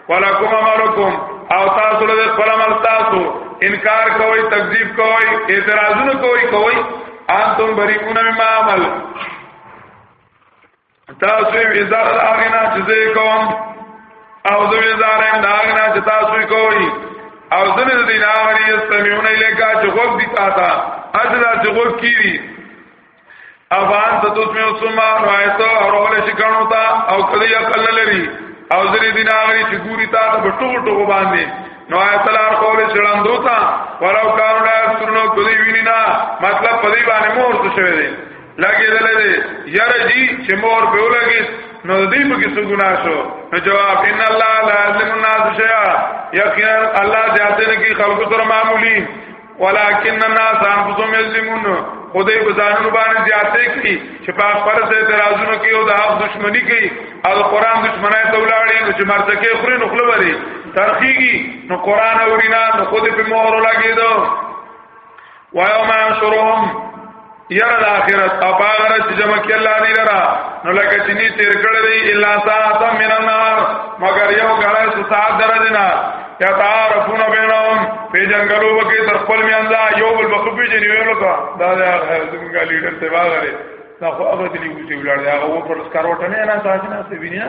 ولکم امرکم او تاسو له خپل عمل تاسو انکار کوئ تکذیب کوئ اعتراضونه کوئ کوئ انتم بریئون مما عمل تاسو یې ازار الاغنا چې زه کوم او زه یې ازار الاغنا چې تاسو یې کوئ او زنه د دین هغه یې سمعون الیکا چې غوږ دي تا ته اجرا چې غوږ کیری افان تدوس می اوسما رایتو او رول شکانو تا او کلی عقل لري او ځری دین هغه چې ګوري تا ته ټوټو ټوټو باندې نو آیتلار قول چړندو تا ولو کارو لا سرنو کلی ویني نه مطلب پدی باندې مور څه شوی دی لګې دلې دی یاره جی چې مور په ولګي نو دې په کې څه ګناه شو نو جواب ان الله لا یظلم الناس شیئا یقینا الله زیاته نه کی خلق سره معمولی ولكن الناس انفسهم يظلمون خدای په ځانونو باندې زیاتې کړي چې په خبره سره درازونه کوي او د حق دشمنی کوي او قرآن دشمنای ته ولاړي نو چې مرتکه خوري نو خپل وري ترخیږي نو قرآن اورینا نو خود په مهر لګي دو وایو ما شرهم یره د اخرت او هغه ورځ چې جمع کې الله دی لرا نو لکه چې ني تیر کړی دی الا ساعت من النار مگر یو غړې سو ساعت درځنا یا تعارفون بینهم په جنگلو وکي تر خپل میاندا یو بل بخبي چې نیو لکه دا دا څنګه لیډر ته واغره دا خو هغه دی چې ولړ دا هغه پر سکروټ نه نه تاسو نه څه وینئ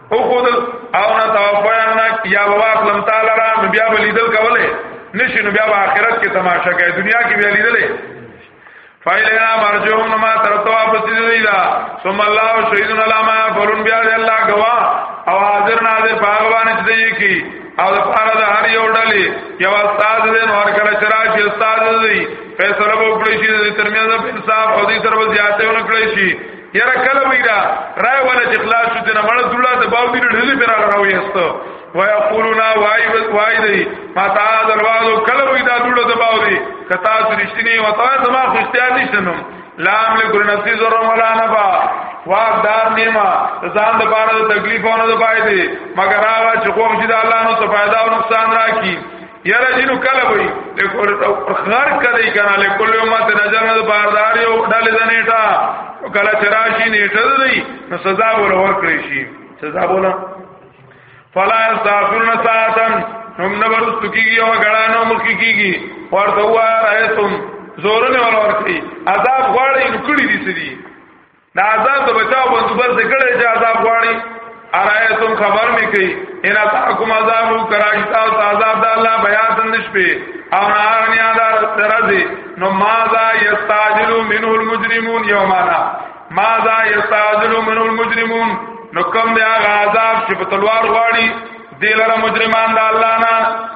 او خود او نه توفینا یا واخلم تعالی را نو بیا ولیدل کوله نشي نو بیا په آخرت کې تماشا کوي دنیا کې بیا لیدل فایلینا مرجوهم نو ما ترته واپس دي دا ثم الله شهیدن علامه فرون بیا دی الله گوا او حاضر ناظر باغوان دې کی او د پاره د هر یو ډلې یو استاد دې نو هر کله چې راشي استاد دې فیصله وکړي چې ترمیزه انصاف او دې تر وځي آتے ونکړي شي یاره کله وی دا رای ولا چې خلاص شو دنه مړ دولا د باو دې ډېرې پر راوي است وای قولنا وای وای دی ما تا دروازو کله وی دا دولا د باو دې کتا سرشتنی وتا زما خوشتیا نشنم لام له ګل نفسي زره ولا نه با واک دار نیما ځان د بار د تکلیفونو د پای دی مگر هغه چې کوم چې د الله نو څه فائدہ او نقصان راکړي یاره جنو کله وي لیکور غر کړي کنه لیکور ما ته نظر نه باردار یو ډلې د نیټه کله چراشي نیټه دی نو سزا ور ور کړی شي سزا بولا فلا استغفرن ساعتن هم نه ورست کیږي او غړانو مخ کیږي ورته وایي تم زورونه ور ور کړی عذاب غواړي نو کړی دي سړي دا عذاب د بچاو بندوبست کړي چې عذاب غواړي ارایتم خبر می کوي ان تاکم عذاب کراج تا عذاب د الله بیا سندش په او نار نه ادار درځي نو ماذا یستاجل منه المجرمون یومانا ماذا یستاجل منه المجرمون نو کوم دی هغه عذاب چې په تلوار غواړي دلاره مجرمان د الله نه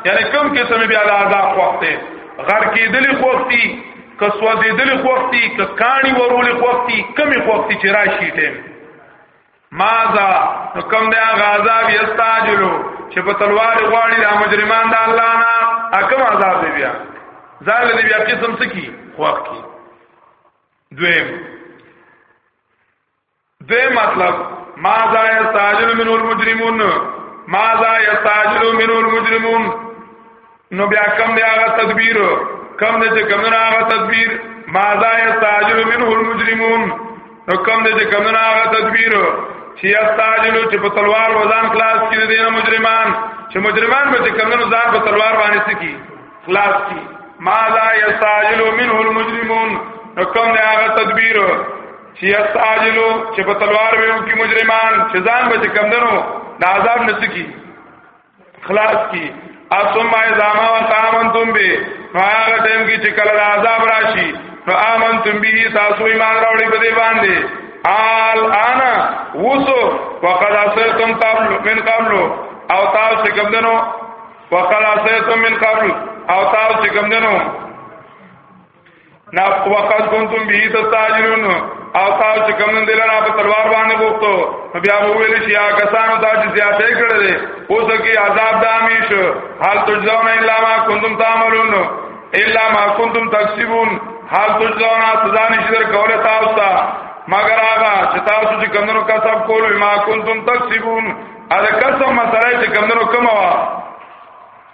یعنی کوم قسم بیا د عذاب وخت غر کې دلی خوختي که سوځېدلې خوښتي که کاڼي ورولې خوښتي کمی خوښتي چې راشي ټیم ماذا نو کم دی هغه عذاب یستاجلو چې په تلوار غواړي د مجرمان د الله نه اکم عذاب دی بیا ځان له بیا قسم سکی خوښ کی دویم دوی مطلب ماذا یستعجل منه المجرمون ماذا یستعجل منه المجرمون نو بیا کم دی هغه تدبیر کم دی چې کم نه هغه تدبیر ماذا یستعجل منه المجرمون نو کم دی چې کم نه هغه تدبیر چې یستعجل چې په تلوار وزن خلاص کړي دي مجرمان چې مجرمان به کم نه ځان په تلوار باندې سکی خلاص کی ماذا یستعجل منه المجرمون نو کم دی هغه تدبیر چې استاجلو چې په تلوار ویو کې مجرمان چې ځان به کمندنو د عذاب نسکی خلاص کی اسم ایزاما و تامنتم به نو هغه ټیم کې چې کله د عذاب راشي نو امنتم به تاسو ایمان راوړي په دې باندې آل انا وسو وقد اسرتم قبل من قبل او تاسو کمندنو وقد اسرتم من قبل او تاسو کمندنو نا وقد كنتم به تستاجرون او تاسو چې کوم دل را په تلوار باندې غوښتو بیا ویل شي یا کسانو ته چې زیاتې کړې دي اوس کې عذاب د همیش حال تجزون الا ما كنتم تعملون الا ما كنتم تکسبون حال تجزون سزا نشدر کوله تاسو ته مگر هغه چې تاسو چې کمنو کسب کول ما كنتم تکسبون اذ کسب مسله چې کمنو کموا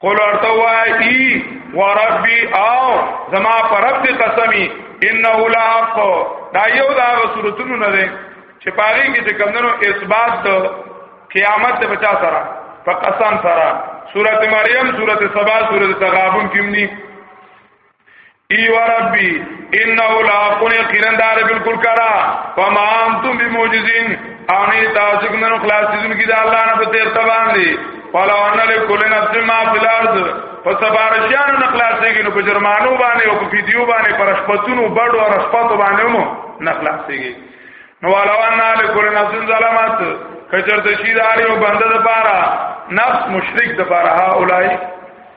قول ورته وایي وربي او زما پر رب دې قسمي انه لا حق دا یو دا صورتونو نه ده چې پاره کې چې کمندونو اثبات د قیامت ته بچا سره په قسم سره سورته مریم سورته سبا سورته تغابن کې مني ایو ربی انه لا قن قرندار بالکل کرا فما انتم بموجزین اونی تاسو کوم خلاصون کی دا الله نه په تیر تبان دی فلا ان لكل نفس ما في الارض فسبارشان نخلاصيږي نو په جرمانو باندې او په فیدیو باندې پر شپتونو بډو او شپتو باندې مو نخلاصيږي نو ولو ان لكل نفس ظلمت کچر د شیداري او بنده د پاره نفس مشرک د پاره هؤلاء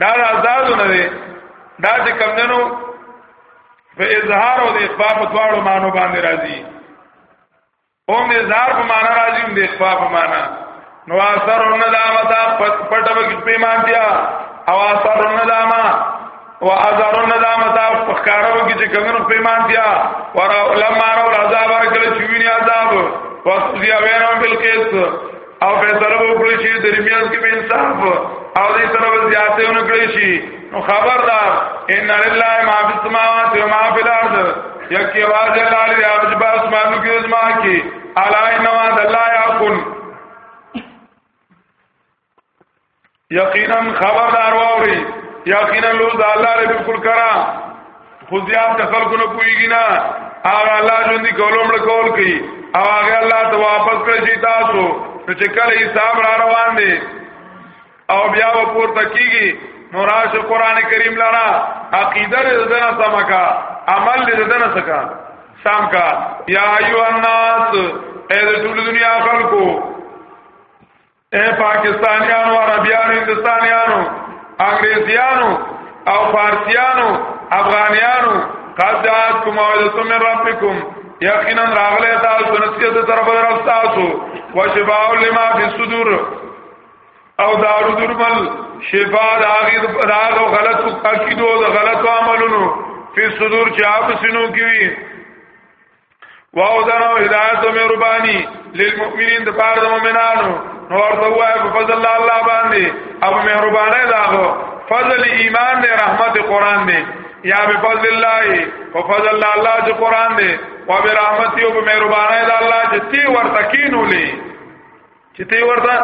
دا د آزادو نه دی دا چې کم دنو په اظهار او د اخفاء په دواړو معنی باندې راځي هم د اظهار په معنی راځي هم د اخفاء په معنی نو اثر الندامت پټ وکړ پیمانتیا او اثر الندامه او اثر الندامت فخاره وکړي چې کمنو پیمانتیا ور لمارو عذاب ورکړي چې ویني عذاب وصفیا وینم بالقیس او به سره وکړي شي درمیان کې انصاف او دې سره زیاتې ونکړي شي نو خبردار ان لله ما فی السماوات و ما فی الارض یکی واج الله لري هغه چې باس مانو کې زما کې الا ان وعد الله یقول یقینا خبردار واوري یقینا لوز د الله له بالکل کرا خو زیات د خلکو نه کویږي نه هغه الله ژوند کولو مړ کول کوي او هغه الله ته واپس کړی شي تاسو چې کله حساب را روان دي او بیا و پورته کیږي نوراش قران کریم لرا عقیده دې دنه سمکا عمل دې دنه سکا سم کا یا ایو الناس اے ټول دنیا خلکو اے پاکستانیانو عربیانو هندستانیانو انګریزیانو او فارسیانو افغانیانو قد جاءتكم موعظه من ربكم یقینا راغله تاسو نصیحت طرف درستاسو وشفاء لما فی الصدور او دارو درمل شفاء داغید داغ او غلط عقیدو او غلط عملونو فی الصدور چې اپ سينو کې واو دا هدایت مې ربانی للمؤمنین د پاره د مؤمنانو نو ورته وای په فضل الله الله باندې او مهربانه داغو فضل ایمان دې رحمت قران دې یا به فضل الله او فضل الله الله چې قران دې او به رحمت یو به مهربانه دې الله چې تی ورته کینولې چې تی ورته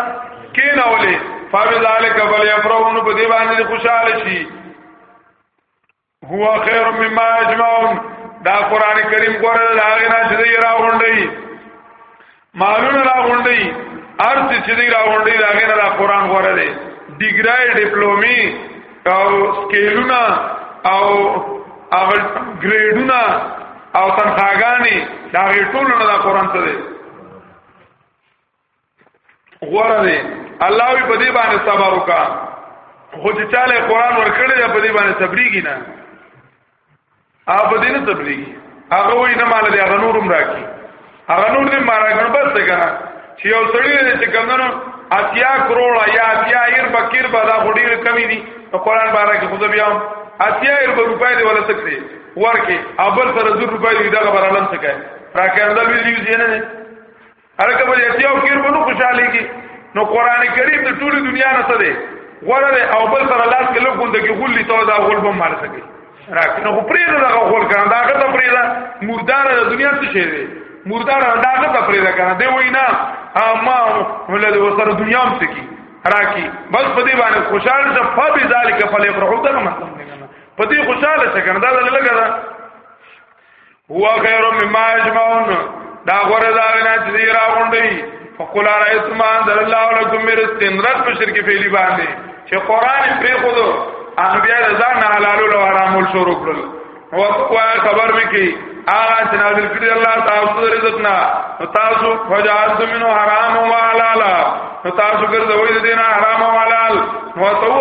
کینولې فبذالک فلیفرحون په دې باندې خوشاله شي هو خیر مما اجمعون دا قران کریم غره دا غنا چې دی را غونډي مالونه را غونډي ارث چې دی را غونډي دا غنا دا قران غره دی ډیګرای ډیپلومي او سکیلونه او اول ګریډونه او تنخواګانی دا غي ټولونه دا قران ته دی غوړه دی الله وی په دې باندې صبر وکا خو چې چاله قران ورکړی په دې باندې صبرېږي نه ا په دې نه صبرېږي هغه وی نه مال دې هغه نورم راکی هغه نور دې مارا کړ بس څنګه چې یو سړی دې چې کمنو اتیا کروڑ یا اتیا ایر بکیر بالا غډیر کمی دي په قران بارا کې خود بیا اتیا ایر روپۍ دې ولا تکړي ورکه ابل سره 2 روپۍ دې دا برالم څه کوي راکه اندل ویډیو دې نه هرکه به یتیا او کیر ونه خوشاله کی نو قران کریم د ټول دنیا نه څه دی غره او بل سره لاس کې لوګون د کې غلی تو دا غول بم مال سکی راک نو پرې نه دا غول کړه دا هغه ته پرې دا مردار د دنیا څه شي دی مردار دا هغه ته پرې دا کنه دی وینا اما ولله وسره دنیا هم سکی راکی بس په دې باندې خوشاله شه په دې ذالک فلې فرحو دا مطلب نه په دې خوشاله شه کنه دا لګا دا هو خیر مما اجمعون دا غره دا نه چې را غونډي فقل رایتم انزل الله لكم من رزق رد په شرک فعلی باندې چې قران پرې خود انبیا رضا نه حلال او حرام شروع کړل او کوه خبر مې کی آغا چې نازل کړی الله تاسو د رزق نه تاسو فجاز منو حرام او حلال تاسو ګرځوي دینه حرام او حلال او تو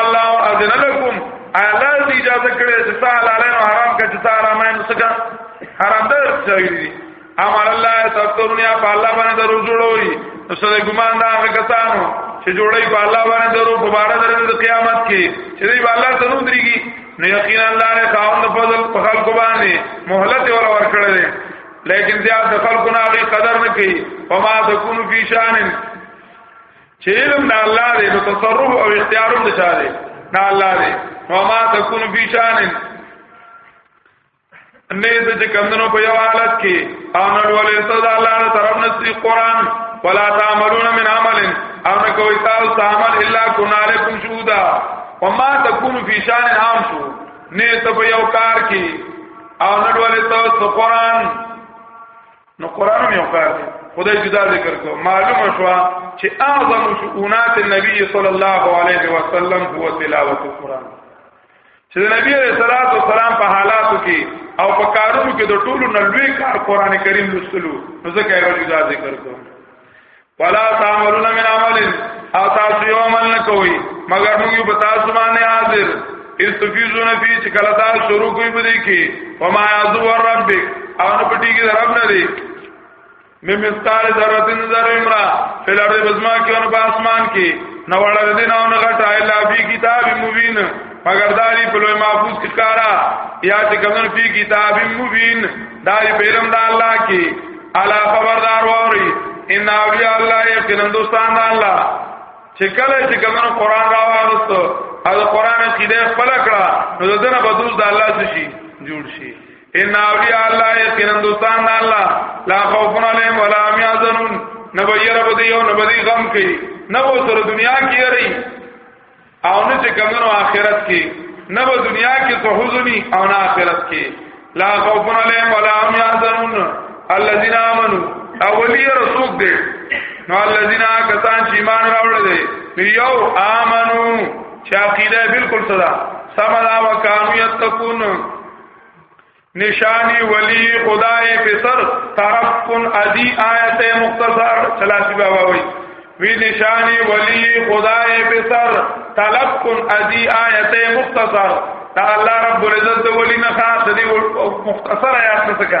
الله اذن لكم حلال دی اجازه کړی چې تا حلال نه حرام کړي چې تا حرام نه سکا حرام ده چوي دي امر الله تسترنیا په الله باندې درو جوړوي نو سره ګمان دا کسانو چې جوړي په الله باندې درو په بار درو د قیامت کې چې دی الله ته نو دريږي نو یقینا الله نه خاوند فضل په خلق باندې مهلت ور ور کړل لیکن زیاد د خلقونه هغه قدر نه کوي وما تكون فی شان چې علم د الله دی نو تصرف او اختیار هم د چا دی د الله دی وما تكون في شان نه د چې کمندونو په یو حالت کې او نن ولې صد الله تعالی طرف نسی قران ولا تعملون من عمل او نه کوي تاسو عمل الا كنا لكم شهودا وما تكون في شان عام شو نه ته په یو کار کې او نن ولې تاسو قران نو قران مې وکړ خدای جدا ذکر کو معلومه شو چې اعظم شؤونات النبي صلی الله علیه وسلم هو تلاوت القران چې نبی علیہ الصلوۃ والسلام په حالاتو کې او په کارونو کې د ټولو نلوي کار قران کریم لوستلو نو ځکه یې جدا ذکر کو ولا تعملون من عمل او تاسو یو عمل نه کوي مگر موږ یو پتا سمانه حاضر استفیزون فی چې کله دا شروع کوي بده کې وما یعذو رب او نه پټی کې رب نه دی مې مستار ذرتن ذر امرا فل ارض بزما کې او په اسمان کې نو وړل دین او نه غټه الا فی کتاب مبین مگر داری په لوی محفوظ کې کارا یا چې کمن فی کتاب مبین داری په علم د الله کې الا خبردار ووري ان اولیاء الله یقینا دوستان الله چې کله چې کومه قران راوړستو او قران کې دې خپل کړه نو دنه به دوست د الله څخه شي جوړ شي ان اولیاء الله یقینا دوستان الله لا خوف علیهم ولا هم یحزنون نبیر بدی او نبدی غم کوي نو سره دنیا کې یری او نه چې کمنو آخرت کې نه په دنیا کې څه حزني او نه آخرت کې لا خوف علیهم ولا هم یحزنون الذين امنوا اولی رسول دې نو الذين کسان چې ایمان راوړل دي یو امنو چې عقیده بالکل صدا سمدا وکانو یتقون نشانی ولی خدای پسر طرف کن ادی آیت مختصر چلاسی بابا وی وی نشانی ولی خدای پسر طلب کن ادی آیت مختصر دا الله رب العزت ولی نه خاص دی مختصر آیات څخه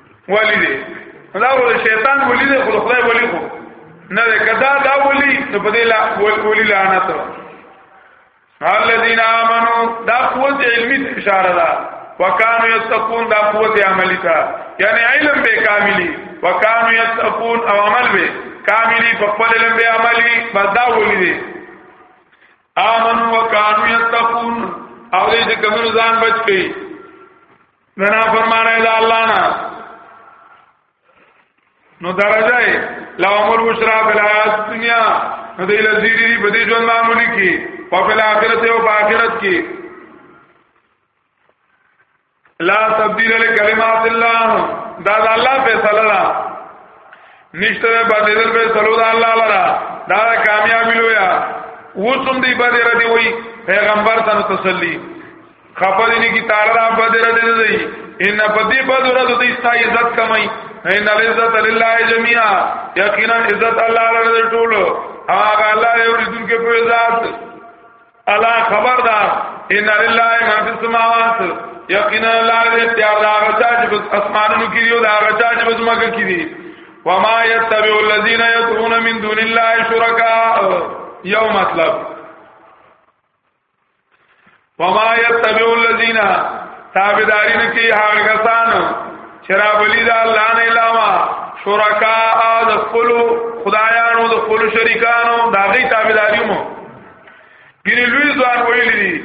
ولی دی دا ول شیطان ولی دی خو خدای ولی خو نه ده کدا دا ولی نو په دې لا ولی لعنت الذين امنوا دا قوت علمی اشاره ده وکانو یتقون دا قوت عملی تا یعنی علم به کاملی وکانو یتقون او عمل به کاملی په خپل علم به عملی بدا ولی دی امنوا وکانو یتقون او دې کوم ځان بچ کړي دنا فرمانه د الله نه نو درجه لا عمر بشرا فی الحیات دنیا نو دی لزیری دی بدی جون معمولی کی په فل آخرت او په آخرت کی لا تبدیل لکلمات الله دا د الله فیصله ده نشته بدل به صلو د الله لرا دا کامیابی لویا وڅوم دی بدر دی وی پیغمبر ته تسلی خپل نه کی تعالی را بدر دې دی ان په دې بدر دې دی ستا عزت کمای ان العزت لله جميعا یقینا عزت الله لره ټول هغه الله یې ورزون کې په ذات الا خبردار ان لله ما فی السماوات یقینا الله دې اختیار دا غچا چې بس اسمانونو کې دی او دا غچا چې بس مګه کې دی وما يتبع الذين يدعون من دون الله شركاء یو مطلب وما يتبع الذين تابعداري نه کوي هغه کسان چې را بلی دا الله نه علاوه شرکا د خپل خدایانو د خپل شریکانو دا غي تابعداري مو ګری لوی ځوان ویل دي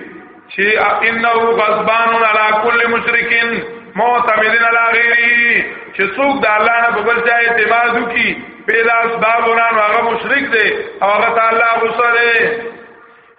چې انه غضبان علی کل مشرکین معتمدین علی غیره چې څوک د الله نه په بل ځای اعتماد وکي پیدا اسباب وران هغه مشرک دی او هغه تعالی غصه دی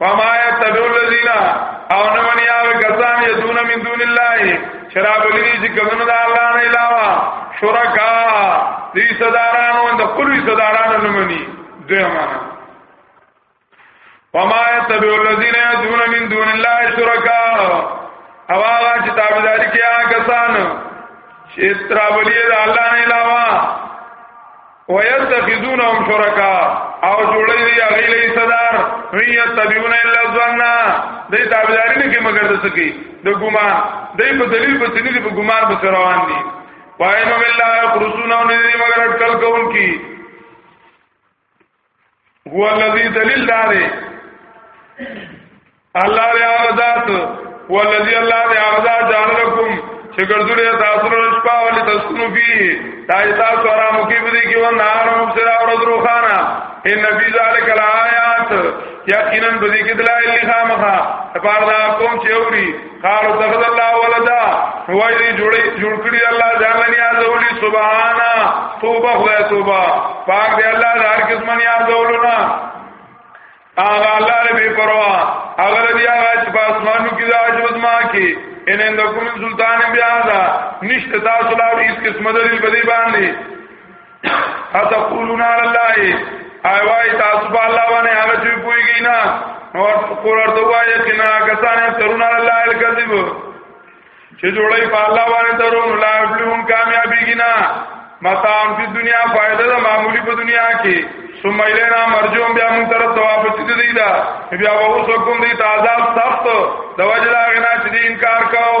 فما يتبع الذين او نه منی هغه کسان یدون من دون الله شراب لري چې کومه د الله نه علاوه شرکا دې صدارانو د خپل صدارانو نه منی دوی معنا وما يتبع الذين يدعون من دون الله شرکا او هغه چې تابعداري کوي هغه کسان چې ترابلې د الله نه علاوه ويتخذونهم شرکا او جوړي دی هغه لې صدر وی تبيون الا ظن دې تابعداري نه کې مگر د سکی د ګمان دې په دلیل په سنې دې په ګمان به روان دي پاینو بالله خرسونه نه دې مگر اٹکل کوم کی هو الذي دلیل داري الله دې هغه ذات هو الذي الله دې هغه ذات جعل لكم چې ګرځولې تاسو له شپه ولې تسكنو فيه تاسو تاسو آرام کې بده کې و نهار هم سره او ورځ روخانه ان نبی ذالک الایات یقینا بده کې دلایل خامخا په اړه کوم چې اوري قالو تخذ الله ولدا وای دی جوړی جوړ کړی الله ځان نه نیاز اولی سبحانا توبه خدای توبه پاک دی الله هر قسم نیاز اولنا اغه الله له بے پروا اغه دی هغه چې په اسمانو کې د عجوز ما کې ان اندکم سلطان بیا دا نشته تاسو لا هیڅ قسم دلیل بدی باندې اتقولون علی الله ایوای تاسو په الله باندې هغه چې پويږي نه نو قول ورته وایي چې نه کسان ترون علی الله الکذب چې جوړي په الله باندې ترون لا بلون کامیابیږي نه متام په دنیا فائدہ ده معمولی په دنیا کې ثم الینا مرجوم بیا موږ طرف ته واپس دي دی دا بیا وو سکون دی تعذاب سخت د وجلا غنا چې انکار کاو